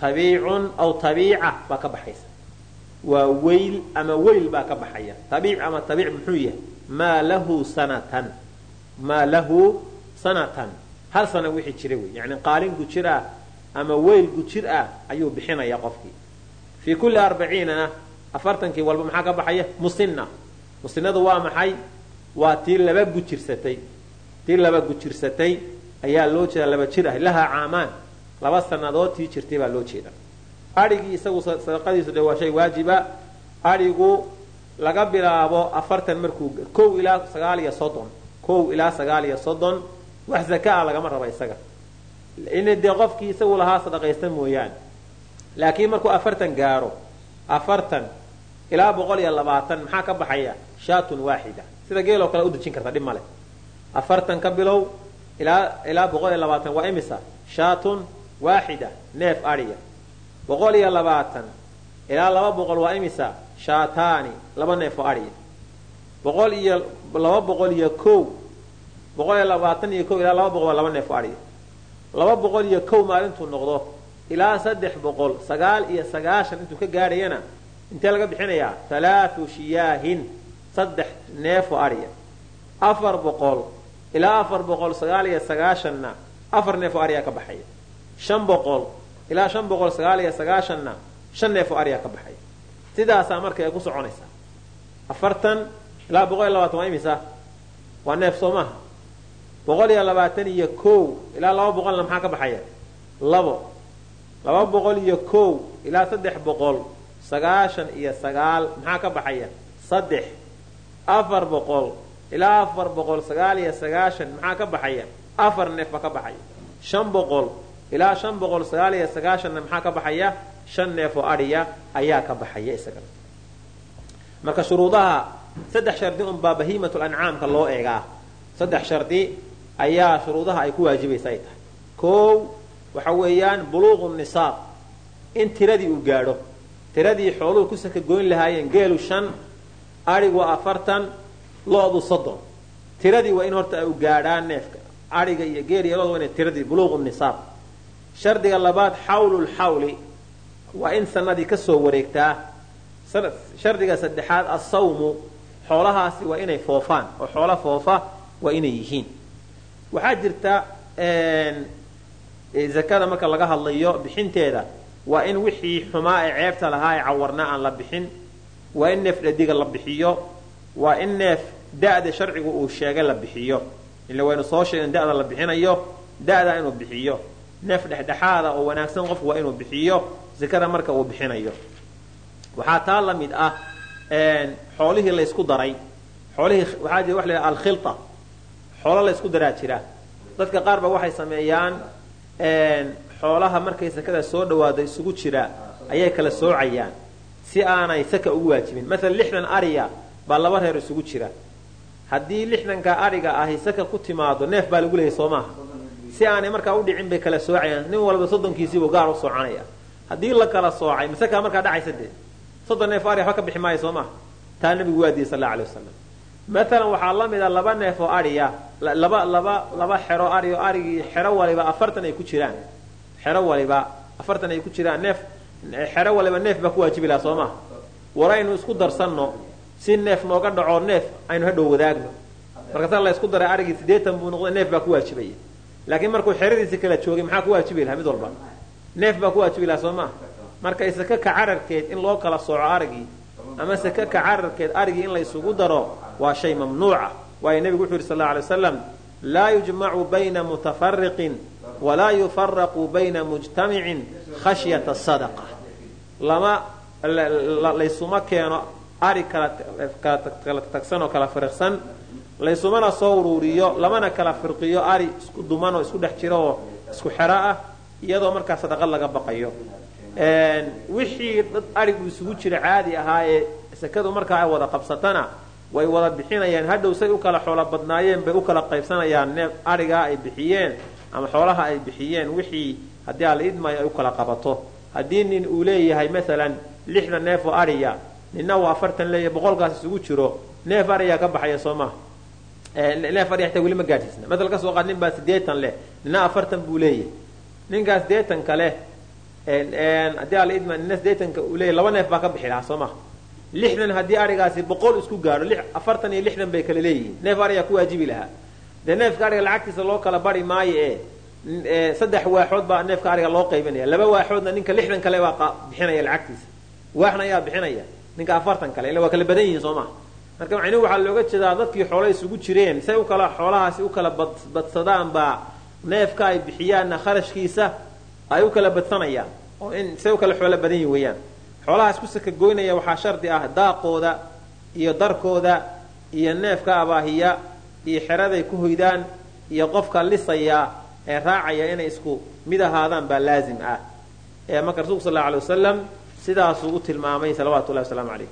tabiicun aw tabiica baa ka baxaysa. Waa weyl ama weyl baa ka baxaya. Tabiic ama tabiic muxuu yahay? Maa lahu sanatan. Maa lahu sanatan. Hal sana wixii jira wey yani qaalin gujir ah ama weyl gujir ah ayuu bixinaya qofkii. Fii kulli arbaciinana afartankii walba maxaa ka baxaya? Musinna. Musinadu waa maxay? Waa tii laba gujirsatay tii laba gujirsatay ayaa loo jeeda laba jir ah lahaa caamaan. Laba sannadood tii jirtay baa loo jeeda adhigii isagu sadaqadiisu de waa shay waajiba. Adhigu laga bilaabo afartan markuu kow ilaa sagaal iyo soddon. Kow ilaa sagaal iyo soddon. Wax zakaa lagama raba isaga. In dee qofkii isagu lahaa sadaqaysta mooyaane. Laakiin markuu afartan gaaro afartan ilaa boqol iyo labaatan maxaa ka baxaya? Shaatun waaxida sida geeloo kale udejin karta dhib male afartan ka bilow ilaa boqol iyo labaatan waa imisa? Shaatun waaxida neef adhiya boqol iyo labaatan ilaa laba boqol waa imisa? Shaataani laba neef oo adhiya boqol iyo laba boqol iyo kow boqol iyo labaatan iyo kow ilaa laba boqol waa laba neef oo adhiya laba boqol iyo kow maalintuu noqdo ilaa saddex boqol sagaal iyo sagaashan intuu ka gaadhayana intee laga bixinayaa? Halaathu shiyaahin saddex neefoo adhiya afar boqol ilaa afar boqol sagaal iyo sagaashanna afar neefoo adhiyaa ka baxaya shan boqol ilaa shan boqol sagaal iyo sagaashanna shan neefoo adhiyaa ka baxaya sidaasaa marka ay ku soconaysaa afartan ilaa boqol iyo labaatan waa imisa? Waa neef soo maaha. Boqol iyo labaatan iyo kow ilaa laba boqolna maxaa ka baxaya? Labo. Laba boqol iyo kow ilaa saddex boqol sagaashan iyo sagaal maxaa ka baxaya? Saddex. Afar boqol ilaa afar boqol sagaal iyo sagaashan maxaa ka baxaya? Afar neef ka baxaya. Shan boqol ilaa shan boqol sagaal iyo sagaashanna maxaa ka baxaya? Shan neef oo adhiya ayaa ka baxaya isagana marka shuruudaha saddex shardi unbaa bahiimatul ancaamka loo eegaa. Saddex shardi ayaa shuruudaha ay ku waajibaysa ay tahay. Kow waxa weeyaan buluuqu nisaab. In tiradii uu gaadho tiradii xooluhu ku saka goyn lahaayeen geelu shan adhigu afartan lo-du soddon. Tiradii waa in horta ay u gaadhaan neefka. Adhiga iyo geel iyo lodu waa ina tiradii buluuqu nisaab. Shardiga labaad xawlulxawli waa in sanadii ka soo wareegtaa. Shardiga saddexaad asawmu xoolahaasi waa inay foofaan. Oo xoolo foofa waa inay yihiin. Waxaa jirta zakada marka laga hadlayo bixinteeda waa in wixii xumaa ee ceebta lahaa ee cawarnaa aan la bixin. Waa in neef dhadiga la bixiyo. Waa in neef da-da sharcigu uu sheegay la bixiyo. Ila waynu soo sheegin da-da la bixinayo da-da inuu bixiyo. Neef dhexdhexaada oo wanaagsan qofku waa inuu bixiyo zakada marka uu bixinayo. Waxaa taa la mid ah xoolihii laysku daray. Xoolihii waxaa jira wax la alkhilta. Xoolo la ysku daraa jira. Dadka qaar ba waxay sameeyaan xoolaha markay sakada soo dhawaado isugu jira ayay kala soocayaan si aanay saka ugu waajibin. Maalan lixdan ariya baa laba reer isugu jira haddii lixdanka ariga ahi saka ku timaado neef baa lagu leeyay soo maaha si aanay markaa udhicin bay kala soocayaan. Nin walba soddonkiisiibuu gaar u soocanaya. Haddii la kala soocay masakaa markaa dhacaysa dee? Soddon neef ari waxba ka bixi maayo soo maha taa nabigu waadiyey sal alla alay wasalam maalan waxaa la mid a laba neef oo ariya laba laba laba xero ari oo arigii xero waliba afartan ay ku jiraan. Xero waliba afartan ay ku jiraan. Neef xero waliba neef baa ku waajibi lahaa soo maha waraynu isku darsanno si neef nooga dhaco neef aynu hadhow wadaagno markaasa la ysku daray arigii siddeetan buu noqday neef baa ku waajibaya laakiin markuu xeradiisi kala joogay maxaa ku waajibi lahaa mid walba? Neef baa ku waajibi lahaa soo maha marka saka ka cararkeed in loo kala sooco arigii ama saka ka cararkeed arigii in la isugu daro waa shay mamnuuca. Waayo nebigu wuxu yidhi sal alla alay waslam laa yujmacu bayna mutafariqin walaa yufaraqu bayna mujtamicin khashyata sadaqa. Lama laysuma keeno ari kala tagsan oo kala firiqsan laysumana soo uruuriyo lamana kala firqiyo ari isku duman oo isku dhex jira oo isku xero ah iyadoo markaa sadaqa laga baqayo. Wixii dad arigu isugu jira caadi ahaa ee sakadu markaa ay wada qabsatana way wada bixinayaan. Hadhow say u kala xoolo badnaayeen bay u kala qaybsanayaan neef arigaa ay bixiyeen ama xoolaha ay bixiyeen wixii haddii alla idmayo ay u kala qabato. Haddii nin uu leeyahay maalan lixdan neef oo ariya ninna uu afartan leeyahay boqolkaas isugu jiro neef ariyaa ka baxaya soo maha neef ariya xitaa weli ma gaadhiisna maala ka soo qaad nin baa siddeetan leh ninna afartan buu leeyahay. Ninkaa siddeetanka leh haddii alla idma nina siddeetanka uu leeyahy laba neef baa ka bixi lahaa soo lixdan haddii arigaasi boqol isku gaadho afartan iyo lixdan bay kala leeyihiin. Neef ariyaa ku waajibi lahaa. Dee neefka ariga lacagtiisa loo kala bari maayo ee saddex waaxood baa neefka ariga loo qaybinaya laba waaxoodna ninka lixdan kale baa bixinaya lacagtiisa. Waaxna ayaa bixinaya ninka afartan kale illa waa kala badan yihiin soo marka macnihu waxaa looga jeedaa dadkii xoolo isugu jireen say u kala xoolahaasi u kala badsadaan baa neefka ay bixiyaanna kharashkiisa ay u kala badsanayaan oo in say u kala xoolo badan yihiin weeyaan. Xoolahaas ku saka goynaya waxaa shardi ah daaqooda iyo darkooda iyo neefka abaahiya iyo xeraday ku hoydaan iyo qofka lisaya ee raacaya inay isku mid ahaadaan baa laazim ah. Ee marka rasulku sal alay wasalam sidaasuu u tilmaamay salawatu llahi wasalaamu calayh.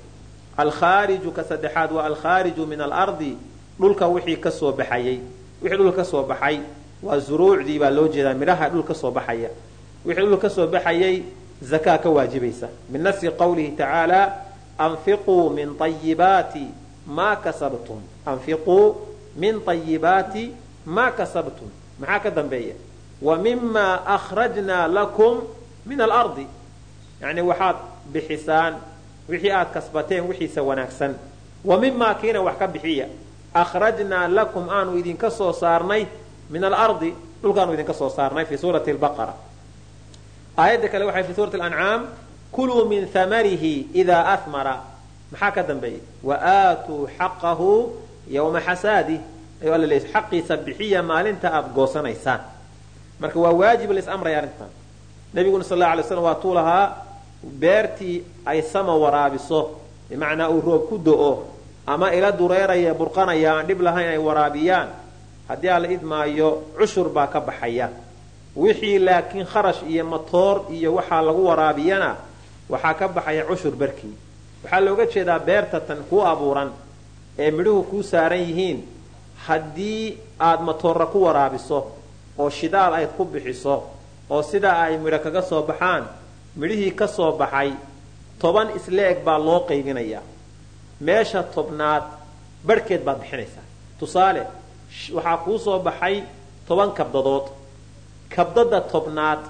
Alkhaariju ka saddexaad waa alkhaariju min alardi dhulka wixii ka soo baxayay. Wixii dhulka ka soo baxay waa zuruucdii baa loo jeedaa midhaha dhul ka soo baxaya. Wixii dhul ka soo baxayay zakaa ka waajibaysa. Min nasi qawlihi tacaala anfiquu min ayibaati maa kasabtum. Anfiquu min ayibaati maa kasabtum. Maxaa ka dambeeya? Wa mima akhrajnaa lakum min alardi yacni waxaad bixisaan wixii aad kasbateen wixiisa wanaagsan. Wa mimaa kiina wax ka bixiya. Akhrajnaa lakum aanu idinka soo saarnay min alardi dhulkaanu idinka soo saarnay fii suurati lbaqara aayadda kale waxay fi suurati ancaam kuluu min hamarihi idaa ahmara maxaa ka dambeeya wa aatuu xaqahu yowma xasaadih ayuu alla leeyay xaqiisa bixiya maalinta aada goosanaysaan. Marka waa waajib lais amraya arrintan. Nabiguna sal alla alay slam waa tuu lahaa beertii ay sama waraabiso. Bimacnaa uu roob ku do-o ama ila dureeraya burqanaya aan dhib lahayn ay waraabiyaan. Haddii alla idmaayo cushur baa ka baxaya. Wixii laakiin kharash iyo matoor iyo waxaa lagu waraabiyana waxaa ka baxaya cushur barkii waxaa looga jeedaa beerta tan kuu abuuran ee midhuhu kuu saaran yihiin haddii aad matoorra ku waraabiso oo shidaal ayd ku bixiso oo sidaa ay midho kaga soo baxaan midhihii ka soo baxay toban isle-eg baa loo qaybinayaa. Meesha tobnaad barhkeed baad bixinaysaa. Tusaale waxaa kuu soo baxay toban kabdadood. Kabdada tobnaad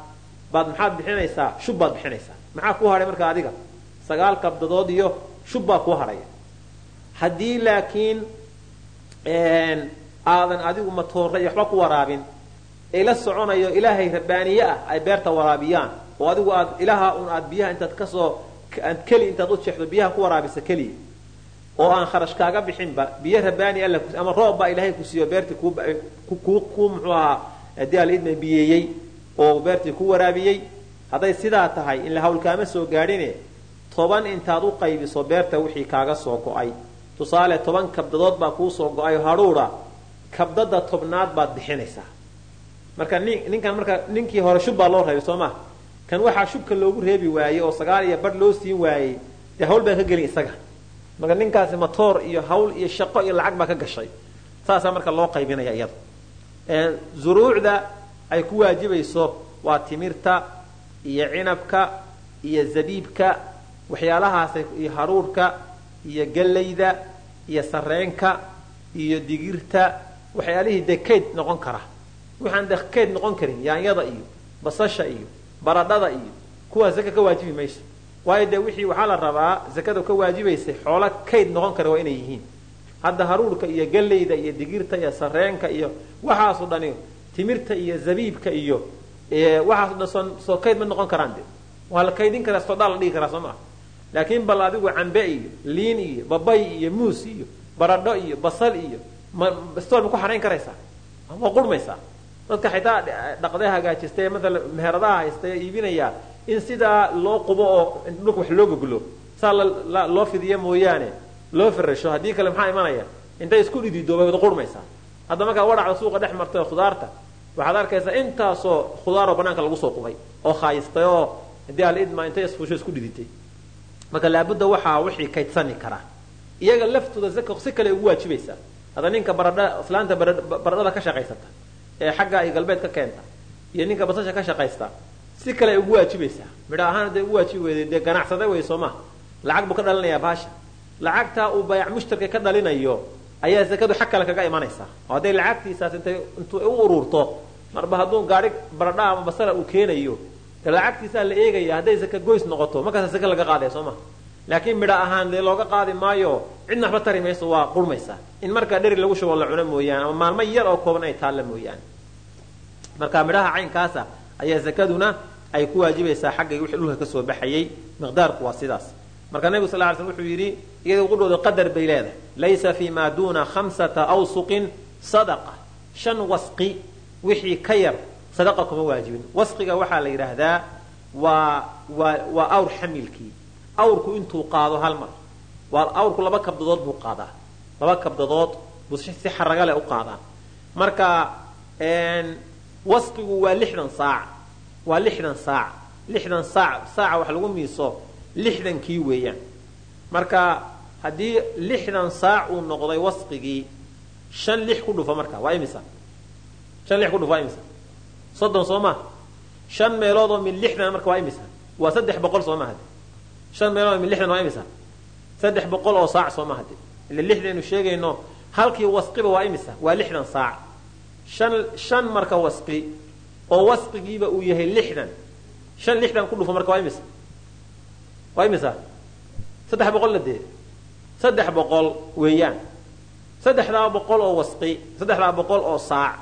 baad maxaad bixinaysaa? Shub baad bixinaysaa. Maxaa ku hadhay marka adiga? Sagaal kabdadood iyo shub baa kuu hadhaya haddii laakiin aadan adigu matoora iyo waxba ku waraabin ee la soconayo ilaahay rabbaaniye ah ay beerta waraabiyaan oo adigu aad ilaaha un aad biyaha intaad ka soo keli intaad u jeexdo biyaha ku waraabisa keliya oo aan kharash kaaga bixinba biyo rabbaani alla ama roob baa ilaahay ku siiyo beertii ku ku muxuu ahaa haddii alidma biyeeyey oo beertii ku waraabiyey hadday sidaa tahay in la hawlkaama soo gaadhine toban intaad u qaybiso beerta wixii kaaga soo go'ay. Tusaale toban kabdadood baa kuu soo go'ay hadhuudha kabdada tobnaad baad bixinaysaa. Marka nin ninkan marka ninkii hore shub baa loo reebay soo ma kan waxaa shubka loogu reebi waayey oo sagaal iyo badh loo siin waayey dee hawl baan ka gelin isaga. Marka ninkaasi matoor iyo hawl iyo shaqo iyo lacag baa ka gashay. Saasaa marka loo qaybinaya iyada. Zuruucda ay ku waajibayso waa timirta iyo cinabka iyo zabiibka waxyaalahaas iyo haruurka iyo gallayda iyo sareenka iyo digirta waxyaalihii dee kayd noqon kara. Waxaan dee kayd noqon karin yaanyada iyo basasha iyo baradhada iyo kuwaa zaka ka waajibi mayso waayo dee wixii waxaa la rabaa zakada ka waajibaysay xoolo kayd noqon kara waa inay yihiin. Hadda haruurka iyo gallayda iyo digirta iyo sareenka iyo waxaasoo dhani timirta iyo zabiibka iyo waxaaso dhan soo soo kayd ma noqon karaan de waa la kaydin karaa sodhaa la dhigi karaa soo maa laakiin bal adigu cambe iyo liin iyo babay iyo muus iyo baradho iyo basal iyo mstol ma ku xarayn karaysaa? Waa qurmaysaa dadka xitaa dhaqdee hagaajista ee maala meheradaha haysta ee iibinaya in sidaa loo qubo oo dhulka wax loo goglo saa loo fidiyo mooyaane loo firasho haddii kale maxaa imanaya? Intay isku dhidido bay wada qurmaysaa. Hadda markaa wadhacda suuqa dhex martay khudaarta waxaad arkaysaa intaasoo khudaaroo banaanka lagu soo qubay oo khaayistay oo haddii alidma intay isfusho isku dhiditay marka laabudda waxaa wixii kaydsani karaa iyaga laftooda si kale ugu waajibaysaa hadda ninka baradha islaanta baradhada ka shaqaysata ee xagga iyo galbeed ka keenta iyo ninka basasha ka shaqaysta si kale ay ugu waajibaysaa. Midha ahaan hadday ugu waajibi weyday dee ganacsada wey soo maha lacag buu ka dhalinayaa baasha lacagtaa uu bayac mushtarka ka dhalinayo ayaa zakadu xag kale kaga imanaysaa. Oo hadday lacagtiisaas intay intuu u ururto marba hadduu gaari baradha ama basala uu keenayo dee lacagtiisaa la eegaya hadday zaka goys noqoto markaasa zaka laga qaadaya soo maha laakiin midha ahaan dee looga qaadi maayo cidna waxba tari mayso waa qurmaysaa in markaa dheri lagu shubo la cuno mooyaane ama maalmo yar oo kooban ay taalla mooyaane. Marka midhaha caynkaasa ayaa zakaduna ay ku waajibaysaa xaggay wixii dhulka ka soo baxayay. Miqdaarku waa sidaas. Marka nebigu sal ly slm wuxuu yidhi iyada qudhooda qadar bay leedahay. Laysa fi ma duuna khamsata awsuqin sadaqa. Shan wasqi wixii ka yar sadaqa kuma waajibin. Wasqiga waxaa la yidhaahdaa waa waa waa awr xamilkii awrku intuu qaado hal mar. Waa awrku laba kabdadood buu qaadaa. Laba kabdadood buu si xaragale u qaadaa. Marka wasqigu waa lixdan saac. Waa lixdan saac. Lixdan saac saaca wax lagu miiso lixdankii weeyaan. Marka haddii lixdan saac uu noqday wasqigii shan lix ku dhufa marka waa imisa? Shan lix ku dhufa waa imisa? Soddon soo maa shan meelood oo min lixdan marka waa imisa? Waa saddex boqol soo maha shan meelood oo min lixdan waa imisa? Saddex boqol oo saac soo maha de ila lixdaynu sheegayno halkii wasqiba waa imisa? Waa lixdan saac. Shan marka wasqi oo wasqigiiba uu yahay lixdan. Shan lixdan ku dhufo marka waa imisa? Waa imisa? Saddex boqol la dee? Saddex boqol weeyaan. Saddexdaa boqol oo wasqi saddexdaa boqol oo saac.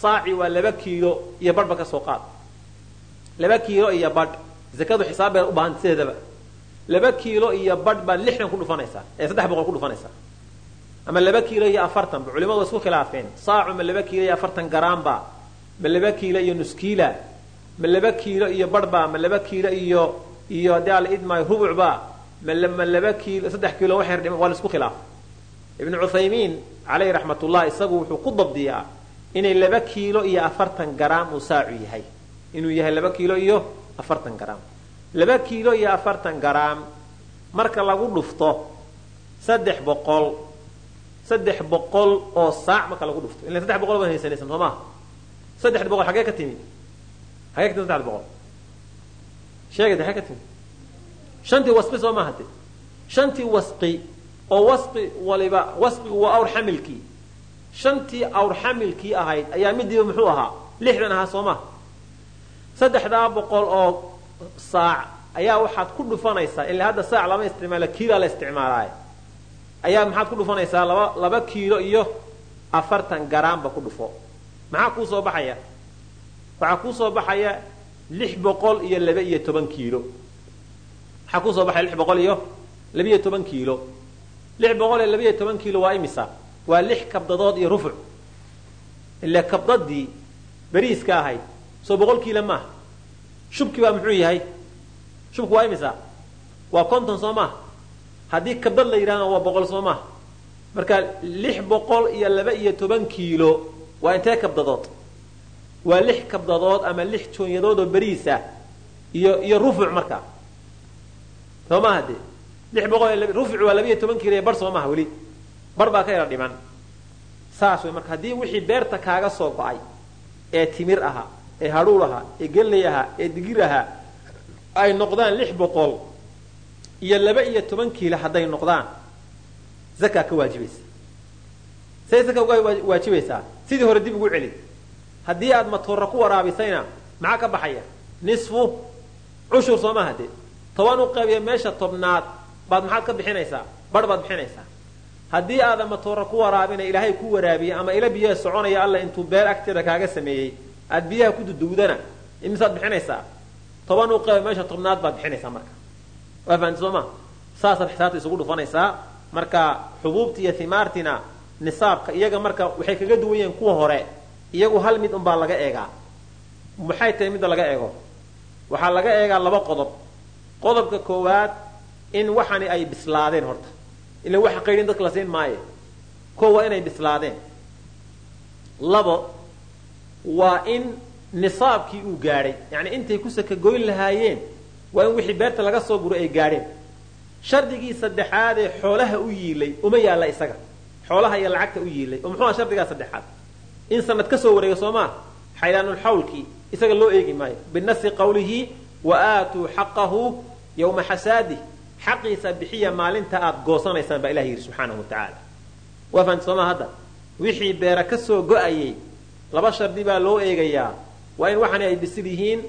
Saaci waa laba kiilo iyo badhba ka soo qaad. Laba kiilo iyo badh. Zakadu xisaab bay u baahanta sideedaba laba kiilo iyo badh baad lixdan ku dhufanaysaa ee saddex boqol ku dhufanaysaa. Ama laba kiilo iyo afartanba culimadu waa isku khilaafeen. Saacu ma laba kiilo iyo afartan garaamba ma laba kiilo iyo nuskiila ma laba kiilo iyo badhba ma laba kiilo iyo iyo haddii ala idmaayo rubucba ma laba kiilo saddex kiilo waa la isku khilaaf. Ibnu cuthaymiin caleyhi raxmatullah isagu wuxuu ku dabdiyaa inay laba kiilo iyo afartan garaam uu saacu yahay. Inuu yahay laba kiilo iyo afartan garaam laba kiilo iyo afartan garaam marka lagu dhufto saddex boqol saddex boqol oo saac marka lagu dhufto. Ila saddex boqol baan haysanaysan soo maha saddex boqol xagee ka timid? Xagee ka timid saddex boqol? Sheegade xagee ka timid? Shantii wasqi soo maha de shantii wasqi oo wasqi waliba wasqigu waa awr xamilkii. Shantii awr xamilkii ahayd ayaa midiiba muxuu ahaa? Lixdan ahaa soo maha saddexdaa boqol oo saac. Ayaa waxaad ku dhufanaysaa ilaa hadda saac lama isticmaalo kiilaa la isticmaalaay ayaa maxaad ku dhufanaysaa laba laba kiilo iyo afartan garaamba ku dhufo. Maxaa kuu soo baxaya? Waxaa kuu soo baxaya lix boqol iyo laba iyo toban kiilo. Maxaa kuusoo baxaya lix boqol iyo labiyo toban kiilo? Lix boqol iyo labiyo toban kiilo waa imisa? Waa lix kabdadood iyo rufuc. Ile kabdadii beriiska ahayd soo boqol kiilo maaha shubkii baa muxuu yahay? Shubku waa imisa? Waa konton soo maaha haddii kabdad la yidhahdo waa boqol soo maaha marka lix boqol iyo laba iyo toban kiilo waa intee kabdadood? Waa lix kabdadood ama lix joonyadood oo beriisa iyo iyo rufuc markaa soo maaha dee lix boqol rufuc waa laba iyo toban kiilo bar soo maaha weli? Bar baa ka yara dhiman. Saas wey marka haddii wixii beerta kaaga soo go'ay ee timir ahaa ee hadhuur ahaa ee gelley ahaa ee digir ahaa ay noqdaan lix boqol iyo laba iyo toban kiilo hadday noqdaan. Zakaa ka waajibaysa say zaka uga waajibaysaa sidii hore dib ugu celi. Haddii aad matoora ku waraabisayna maxaa ka baxaya? Nisfu. Cushur soo maaha dee toban u qaybiya meesha tobnaad baad maxaad ka bixinaysaa? Bar baad bixinaysaa. Haddii aadan matoora ku waraabina ilaahay ku waraabiye ama ila biyaha soconaya alla intuu beer agteeda kaaga sameeyey aad biyaha ku dudugdana imisaad bixinaysaa? Toban u qayb meesha tobnaad baad bixinaysaa marka. Waa fahanti soo ma? Saasaad xisaabta isugu dhufanaysaa. Marka xubuubti iyo himaartina nisaabka iyaga marka waxay kaga duwan yihiin kuwa hore iyagu hal mid unbaa laga eegaa. Maxay tahay midda laga eego? Waxaa laga eegaa laba qodob. Qodobka koowaad in waxani ay bislaadeen horta. Ila waxa qaydhin dadka la siin maayo ko waa inay bislaadeen. Labo waa in nisaabkii uu gaadhay. Yani intay ku sakagoyn lahaayeen waa in wixii beerta laga soo guro ay gaadheen. Shardigii saddexaad ee xoolaha u yiilay uma yaalla isaga. Xoolaha iyo lacagta u yiilay oo muxuu aha shardigaa saddexaad? In sanad ka soo wareega soo maa xaylaanulxawlkii isaga loo eegi maayo. Binasi qawlihi wa aatuu xaqahu yowma xasaadih xaqiisa bixiya maalinta aad goosanaysaan baa ilah yidhi subxaanahu wa tacaala waa fahanti soomaa hadda? Wixii beera ka soo go'ayay laba shardi baa loo eegayaa. Waa in waxani ay bisil yihiin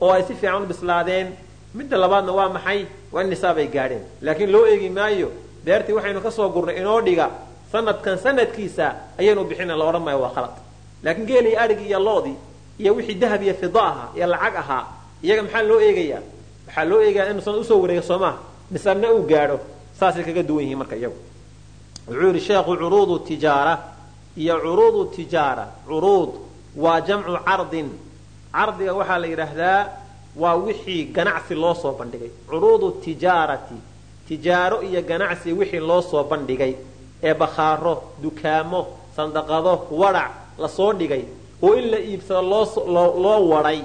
oo ay si fiican u bislaadeen. Midda labaadna waa maxay? Waa in nisaab ay gaadheen. Laakiin loo eegi maayo beertii waxaynu ka soo gurnay inoo dhiga sanadkan sanadkiisa ayaynu bixina la odhan maayo waa khalad. Laakiin geelii adhigi iyo loodii iyo wixii dahab iyo fida ahaa iyo lacag ahaa iyaga maxaa loo eegayaa? Waxaa loo eegayaa inuusan u soo wareega soo maha nisaabna uu gaadho. Saasay kaga duwan yihiin marka iyagu. Wuxuu yidhi sheekhu curuudu tijaara iyo curuudu tijaara. Curuud waa jamcu cardin. Cardiga waxaa la yidhaahdaa waa wixii ganacsi loo soo bandhigay. Curuudu tijaarati tijaaro iyo ganacsi wixii loo soo bandhigay ee bakhaaro dukaamo sandaqado wadhac la soo dhigay oo in la iibsado loo wadhay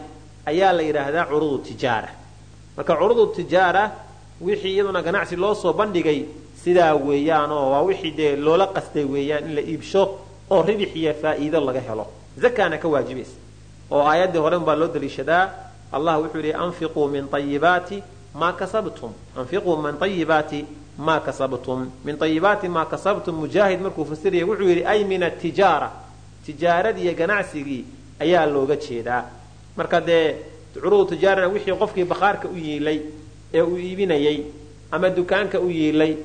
ayaa la yidhaahdaa curuudu tijaara. Marka curuudu tijaara wixii iyaduna ganacsi loo soo bandhigay sidaa weeyaanoo waa wixii dee loola qastay weeyaan in la iibsho oo ribix iyo faa'iido laga helo. Zakaana ka waajibaysa oo aayaddii hore baa loo daliishadaa allah wuxuu yidhi anfiquu min ayibaati maa kasabtum. Anfiquu min ayibaati maa kasabtum. Min ayibaati maa kasabtum mujaahid markuu fasiraya wuxuu yidhi ay min atijaara tijaaradii ganacsigii ayaa looga jeedaa. Marka dee curudu tijaarana wixii qofkii bakhaarka u yiilay ee uu iibinayay ama dukaanka u yiilay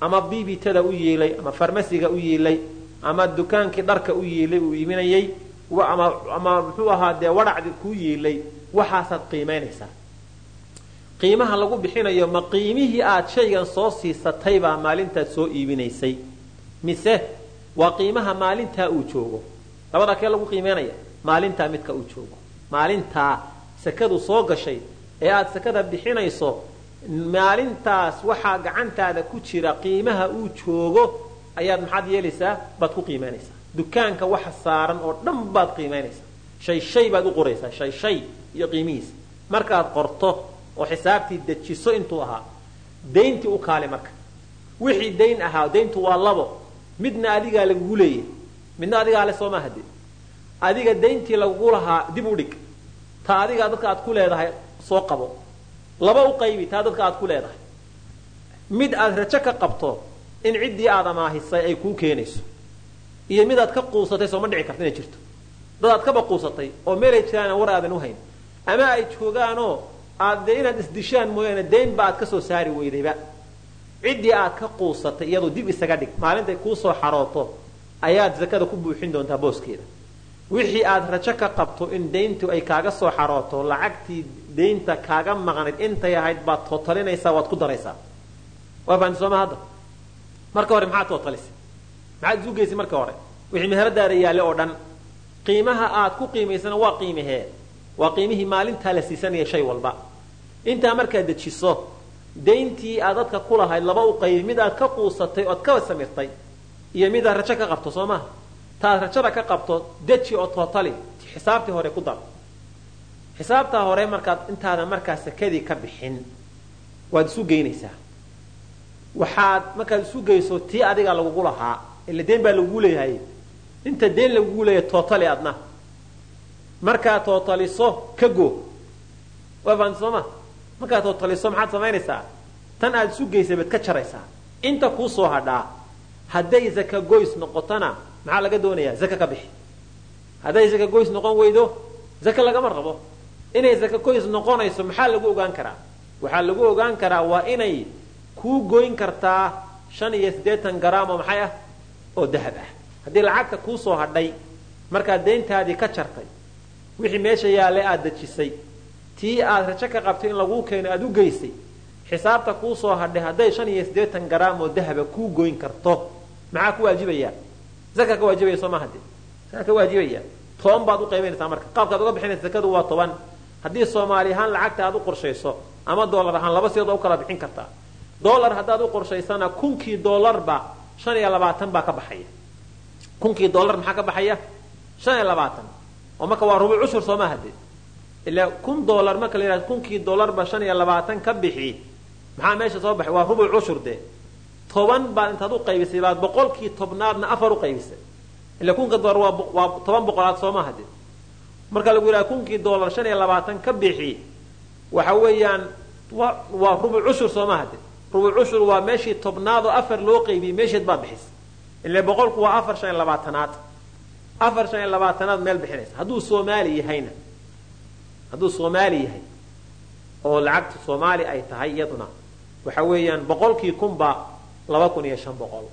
ama bibitada u yiilay ama farmasiga u yiilay ama dukaankii dharka u yiilay uu iibinayay ama muxuu ahaa dee wadhacdi kuu yiilay waxaasaad qiimaynaysaa. Qiimaha lagu bixinayo ma qiimihii aad shaygan soo siisataybaa maalintaad soo iibinaysay. Mise waa qiimaha maalintaa uu joogo. Labadaa kee lagu qiimeynaya? Maalintaa midka uu joogo. Maalintaa sakadu soo gashay ee aad sakada bixinayso maalintaas waxaa gacantaada ku jira qiimaha uu joogo ayaad maxaad yeelaysaa? Baad ku qiimaynaysaa. Dukaanka waxa saaran oo dhan baad qiimaynaysaa. Shay shay baad u qoraysaa. Shay shay iyo qiimihiisa markaad qorto oo xisaabtii dejiso intuu ahaa dayntii u kaali marka. Wixii dayn ahaa dayntu waa labo. Midna adigaa lagugu leeyahy midna adigaa le soo maaha de adiga dayntii lagugu lahaa dib u dhig. Ta adigaa dadka aad ku leedahay soo qabo. Laba u qaybi taa dadka aad ku leedahay. Mid aad rajo ka qabto in ciddii aad amaahisay ay kuu keenayso. Iyo mid aad ka quusatay soo ma dhici karta inay jirto. Dad aad kaba quusatay oo meelay jiraan war aadan uhayn ama ay joogaanoo aad dee inaad isdishaan mooyaane daynba aad ka soo saari weydayba. Ciddii aad ka quusatay iyadoo dib isaga dhig. Maalintay kuu soo xarooto ayaad zakada ku buuxin doontaa booskeeda. Wixii aad rajo ka qabto in dayntu ay kaaga soo xarooto lacagtii daynta kaaga maqnayd intay ahayd baad tootalinaysaa waad ku daraysaa. Waa fahanti sooma hadda marka hore maxaad tootalisay maxaad isu geysay marka hore? Wixii meheradaada yaalle oo dhan qiimaha aad ku qiimaysana waa qiimahee? Waa qiimihii maalintaa la siisanaya shay walba. Intaa markaad dejiso dayntii aad dadka ku lahayd laba u qaybi mid aad ka quusatay ood ka samirtay iyo midaad rajo ka qabto soo maha taad rajada ka qabto deji oo tootali xisaabtii hore ku dar. Xisaabtaa hore markaad intaadan markaa sakadii ka bixin waad isu geynaysaa waxaad markaad isu geyso tii adiga lagugu lahaa ila deen baa lagugu leeyahay. Inta deen lagugu leeyahay tootali adna. Markaad tootaliso ka go. Waa fahamta soo ma? Markaad tootaliso maxaad samaynaysaa? Tan aad isu geysay baad ka jaraysaa. Inta kuu soo hadhaa hadday zaka goys noqotona maxaa laga doonayaa? Zaka ka bixi. Hadday zaka goys noqon weydo zaka lagama rabo. Inay zaka goys noqonayso maxaa lagu ogaan karaa? Waxaa lagu ogaan karaa waa inay kuu goyn kartaa shan iyo siddeetan garaam oo maxay ah? oo dahab ah. Haddii lacagta kuu soo hadhay markaad deyntaadii ka jartay wixii meesha yaallay aad dejisay tii aad rajo ka qabtay in laguu keeno aad u geysay xisaabta kuu soo hadhay hadday shan iyo siddeetan garaam oo dahaba kuu goyn karto. Maxaa ku waajibaya zaka ka waajibaya soo maha de zaka ka waajibaya toban baad u qaybanaysaa marka. Qaabkaad uga bixinaysa zakadu waa toban. Haddii soomaali ahaan lacagta aad u qorshayso ama dollar ahaan laba sidood u kala bixin kartaa dollar haddaad u qorshaysana kunkii dollarba shan iyo labaatan baa ka baxaya. Kunkii dollar maxaa ka baxaya? Shan iyo labaatan. Oo marka waa rubuc cushur soo maha de ilaa kun dollar marka la yidhahdo kunkii dollarba shan iyo labaatan ka bixi maxaa meesha soo baxay? Waa rubuc cushur de toban baad intaad u qaybisay baad boqolkii tobnaadna afar u qaybisay. Ila kunka dollar waa toban boqolaad soo maha de marka lagu yidhaha kunkii dollar shan iyo labaatan ka bixi waxa weeyaan wa waa rubuc cushur soo maha de rubuc cushur waa meeshii tobnaad oo afar loo qaybiyey meesheed baad bixisay ila boqolku waa afar shan iyo labaatanaad. Afar shan iyo labaatanaad meel bixinaysa. Hadduu soomaali yahayna hadduu soomaali yahay oo lacagta soomaali ay tahay iyaduna waxa weeyaan boqolkii kunba laba kun iyo shan boqol.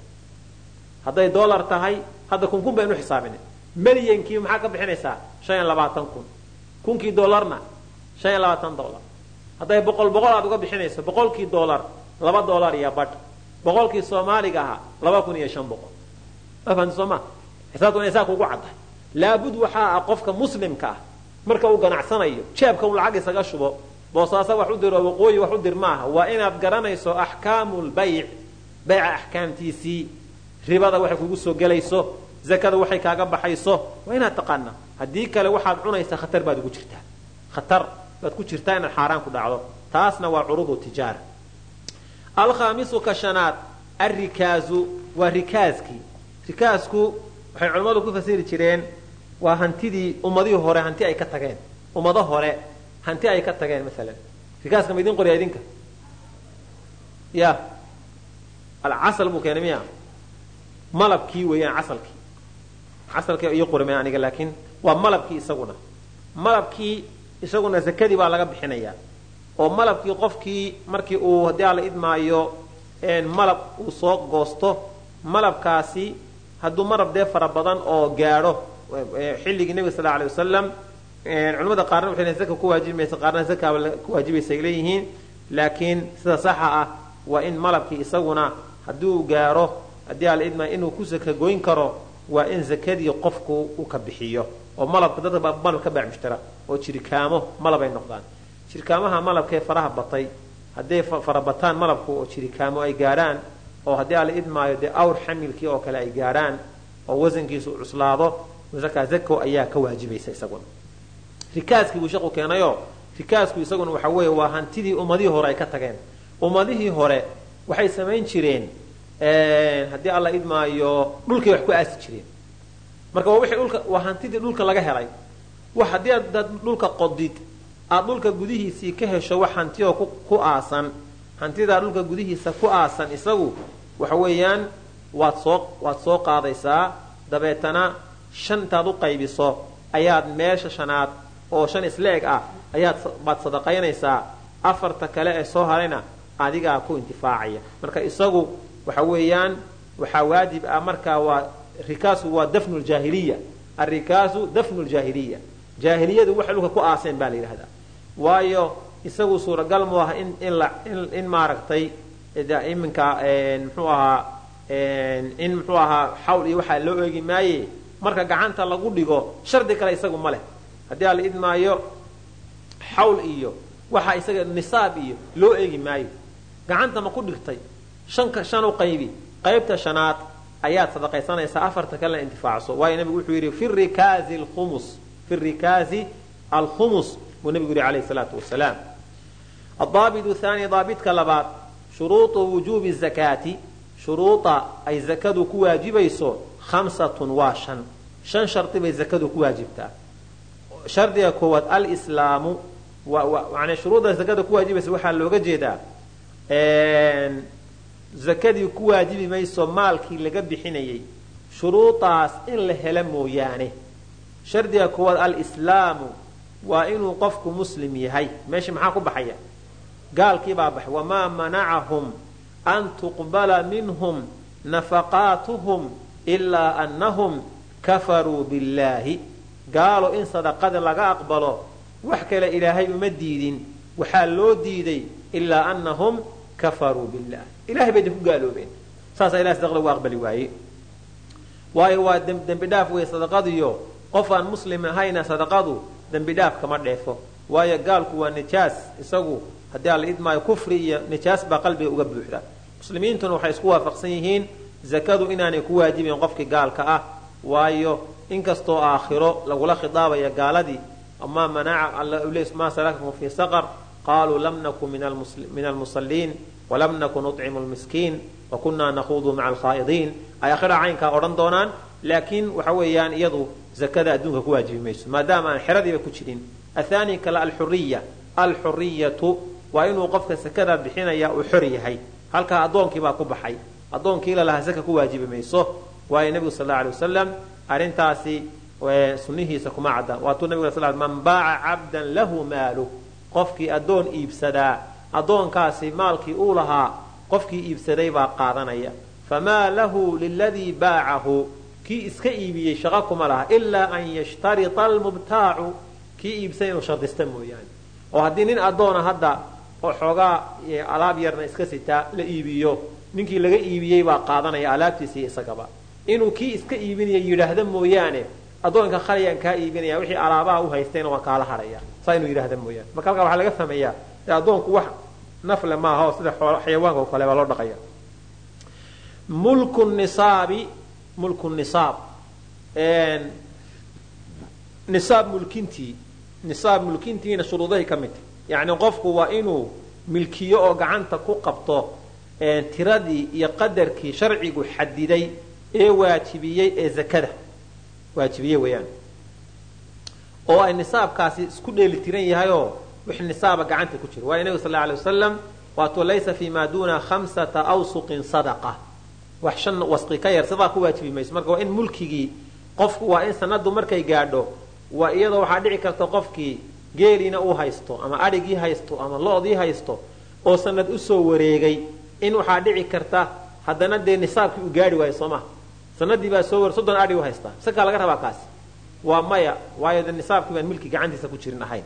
Hadday dollar tahay hadda kun kun baynu xisaabinay. Milyankii maxaa ka bixinaysaa? Shan iyo labaatan kun. Kunkii dollarna shan iyo labaatan dollar. Hadday boqol boqol aad uga bixinayso boqolkii dollar laba dollar iyo badh boqolkii soomaaliga ahaa laba kun iyo shan boqol. Afanta soo ma? Xisaabtu inay saa kugu caddahay laabud waxaa ah qofka muslimka ah. Marka uu ganacsanayo jeebka uu lacag isaga shubo boosaasa wax u diro waqooyi wax u dir maaha. Waa inaad garanayso axkaamu lbayc bayca axkaamtiisii. Ribada waxay kugu soo gelayso zakada waxay kaaga baxayso. Waa inaad taqaana haddii kale waxaad cunaysaa khatar baad ugu jirtaa. Khatar baad ku jirtaa inaad xaaraan ku dhacdo. Taasna waa curudu tijaara alkhaamisu ka shanaad alrikaazu waa rikaaskii rikaasku waxay culimmadu ku fasiri jireen waa hantidii ummadihii hore hanti ay ka tageen. Ummado hore hanti ay ka tageen maalan rikaaska ma idin qorya idinka ya. Alcasal buu keenay miya? Malabkii weeyaan casalkii. Casalkii iyo qorime aniga laakiin waa malabkii isaguna. Malabkii isaguna zakadii baa laga bixinayaa oo malabkii qofkii markii uu haddii ala idmaayo malab uu soo goosto malabkaasi hadduu malab dee fara badan oo gaadho xilligii nebiga sal alay wasalam culamada qaarna waxay zaka ku waajibimaysa qaarna zakaaba ku waajibaysa ay leeyihiin laakiin sida saxa ah waa in malabkii isaguna haddii uu gaaro haddii ala idmaayo inuu ku zaka goyn karo waa in zakadii qofku uu ka bixiyo oo malabka dadka malab ka baac oo jirikaamo malab ay noqdaan jirikaamaha malabkaee faraha batay hadday farabataan malabku oo jirikaamo ay gaadhaan oo haddii ala idmaayo dee awr xamilkii oo kale ay gaadhaan oo wasankiisu cuslaado markaa zako ayaa ka waajibaysa isaguna rikaaskii buu shaqu keenayo rikaasku isaguna waxa weeye waa hantidii ummadihii hore ay ka tageen. Ummadihii hore waxay samayn jireen haddii alla idmaayo dhulkay wax ku aasi jireen. Marka waa hantidii dhulka laga helay. Wax haddii aad dhulka qodid aad dhulka gudihiisii ka hesho wax hantiyoo ku aasan. Hantidaa dhulka gudihiisa ku aasan isagu waxa weeyaan waad soo waad soo qaadaysaa. Dabeetana shantaad u qaybiso ayaad meesha shanaad oo shan isla eg ah ayaad baad sadaqaynaysaa. Afarta kale ee soo harayna adigaa ku intifaacaya. Marka isagu waxa weeyaan waxaa waajib ah markaa waa rikaasu waa dafnu ljaahiliya alrikaasu dafnu ljaahiliya jaahiliyadu waxay dhulka ku aaseen baa la yidhahdaa waayo isagu suuragal mu aha in maaragtay iminka mxuu ahaa in muxuu ahaa xawl iyo waxaa loo eegi maaye marka gacanta lagu dhigo shardi kale isagu ma leh. Haddii ala idmaayo xawl iyo waxaa isaga nisaab iyo loo eegi maayo. Gacanta ma ku dhigtay shanka shan u qaybi qaybta shanaad ayaad sadaqaysanaysaa afarta kalena intifaacso. Waayo nabigu wuxuu yidhi fi rikaazi alkhumus fi rikaazi alkhumus buu nabigu yidhi calayhi salaatu wasalaam adaabitu thaani daabidka labaad shuruudu wujuubi zakaati shuruuda ay zakadu ku waajibayso khamsatun waa shan. Shan shardi bay zakadu ku waajibtaa. Shardiga koowaad alislaamu man shuruudda zakada ku waajibaysa waxaa looga jeedaa zakadii ku waajibi mayso maalkii laga bixinayay shuruudaas in la hela mooyaane. Shardiga koowaad alislaamu waa inuu qofku muslim yahay. Meesha maxaa ku baxaya? Gaalkii baa baxay. Wamaa manacahum an tuqbala minhum nafaqaatuhum ilaa annahum kafaruu billaahi. Gaalo in sadaqada laga aqbalo wax kale ilaahay uma diidin. Waxaa loo diiday ilaa annahum kafaruu billah ilahay bay ku gaaloobeen. Saasaa ilahay sadaq lagu aqbali waaye. Waayo waa dembi dhaaf wey sadaqadiyo qof aan muslim ahayna sadaqadu dembi dhaaf kama dheefo. Waayo gaalku waa nijaas isagu haddii alla idmaayo kufri iyo nijaas baa qalbiga uga buuxda. Muslimiintuna waxay isku waafaqsan yihiin zakadu inaanay ku waajibin qofkii gaalka ah. Waayo inkastoo aakhiro lagula khidaabaya gaaladii amaa manaca ma salakakum fii saqar qaluu lam nakun min almusaliin walam nakun nucimu lmiskiin wa kunaa nahuudu maca alkhaa'idiin ay akhira caynkaa odhan doonaan laakiin waxa weeyaan iyadu zakada adduunka ku waajibi maadaama aan xeradiiba ku jirin. Athaani kale alxuriya alxuriyatu waa inuu qofka sakada bixinaya uu xor yahay. Halkaa addoonkiibaa ku baxay. Addoonkii lalahaa saka ku waajibi mayso. Waayo nebigu sal alla alay wasalam arrintaasi sunnihiisa kuma cadda. Waatuu nabig sl man baaca cabdan lahu maalu. Qofkii addoon iibsadaa addoonkaasi maalkii uu lahaa qofkii iibsaday baa qaadanaya. Famaa lahu liladii baacahu kii iska iibiyey shaqo kuma laha ilaa an yashtarita almubtaacu. Kii iibsay inuu shardista mooyaane. Oo haddii nin addoona hadda oo xoogaa alaab yarna iska sitaa la iibiyo ninkii laga iibiyey baa qaadanaya alaabtiisii isagaba. Inuu kii iska iibinaya yidhaahda mooyaane addoonka khalayaan kaa iibinaya wixii alaabaha u haystayna waan kaala haraya. Saa inuu yidhahda mooyaane. Marka halkaa waxaa laga fahmayaa addoonku wax nafle maaha oo sida xayawaanka oo kale baa loo dhaqaya mulku nisaab. Nisaab mulkintii nisaab mulkintiina shuruudahay ka mid. Tahy qofku waa inuu milkiyo oo gacanta ku qabto tiradii iyo qadarkii sharcigu xadiday ee waajibiyey ee zakada. Waajibiyey weeyaan. Oo ay nisaabkaasi isku dheeli tiran yahayoo wix nisaaba gacanta ku jira. Waayo nebigu sal alay wasalam waatuu laysa fii maa duuna khamsata awsuqin sadaqa wax shan wasqi ka yar sadaa ku waajibi mayso. Marka waa in mulkigii qofku waa in sanadu markay gaadho waa iyadoo waxaa dhici karta qofkii geeliina uu haysto ama adhigii haysto ama lo-dii haysto oo sanad u soo wareegay in waxaa dhici karta haddana dee nisaabkii uu gaari waayo soo maha sanadii baa soo war soddon adhi u haystaa. Isagaa laga rabaa kaasi. Waa maya waayo de nisaabkii baan milki gacantiisa ku jirin ahayn.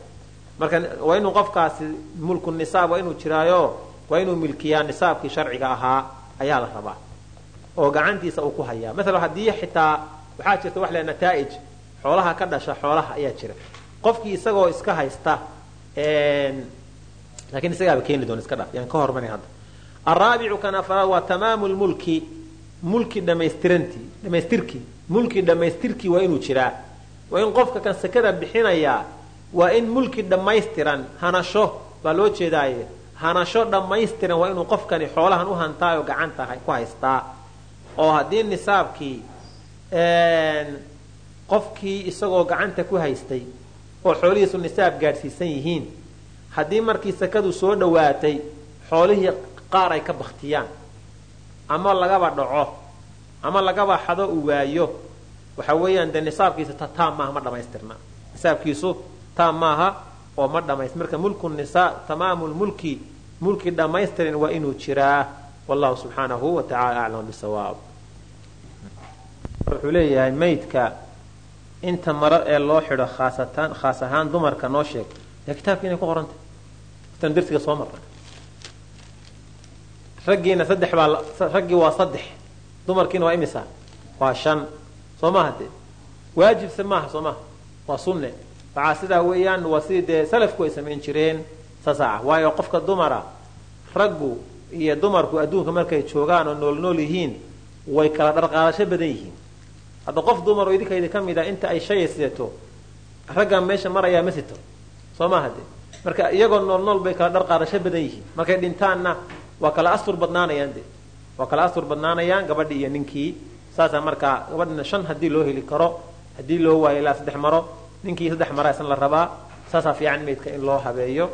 Marka waa inuu qofkaasi mulku nisaab waa inuu jiraayo waa inuu milkiyaa nisaabkii sharciga ahaa ayaa la rabaa oo gacantiisa uu ku hayaa. Maala haddii xitaa waxaa jirta wax le nataa'ij xoolaha ka dhasha xoolaha ayaa jira. Qofkii isagoo iska haysta laakiin isagaaba keeni doona iska dhaaf yaan ka hormarin hadda. Araabicu kan afraad waa tamaamu lmulki mulki dhamaystirantii dhamaystirkii mulki dhammaystirkii waa inuu jiraa. Waa in qofka kan sakada bixinayaa waa in mulki dhammaystiran hanasho baa loo jeedaaye. Hanasho dhammaystiran waa inuu qofkani xoolahan u hantaayo gacanta ku haystaa oo haddii nisaabkii qofkii isagoo gacanta ku haystay oo xoolihiisu nisaab gaadhsiisan yihiin haddii markii sakadu soo dhowaatay xoolihii qaar ay ka baktiyaan ama lagaba dhaco ama lagaba xado uu waayo waxa weeyaan dee nisaabkiisa ta taam maaha ma dhamaystirna. Nisaabkiisu taam maaha oo ma dhamays. Marka mulku nisa tamaamu mulki dhammaystiran waa inuu jiraa wallahu subxaanahu wa tacala aclam bisawaab wuxuu leeyahay maydka inta maro ee loo xidho khaasatan khaas ahaan dumarka noo sheeg dee kitaabka inay ku qorantay tan darsiga soo marna raggiina saddex baa raggii waa saddex dumarkiina waa imisa waa shan soo maaha dee waajibse maaha soo maaha waa sunne waxaa sidaa weeyaan waa sidii dee salafku ay samayn jireen saasaa ah waayo qofka dumara raggu iyo dumarku adduunka markay joogaan oo nool nool yihiin way kala dharqaadasho badan yihiin. Hadda qof dumar oo idinkayda ka mid a inta ay shaya sidato raggan meesha marayaa ma sito. Soo maaha de marka iyagoo nool nool bay kala dharqaadasho badan yihiin. Markay dhintaanna waa kala astur badnaanayaan de waa kala astur badnaanayaan gabadhii iyo ninkii. Saasaa markaa gabadhina shan haddii loo heli karo haddii loo waayo ilaa saddex maro ninkii saddex mara isna la rabaa saasaa fiican meydka in loo habeeyo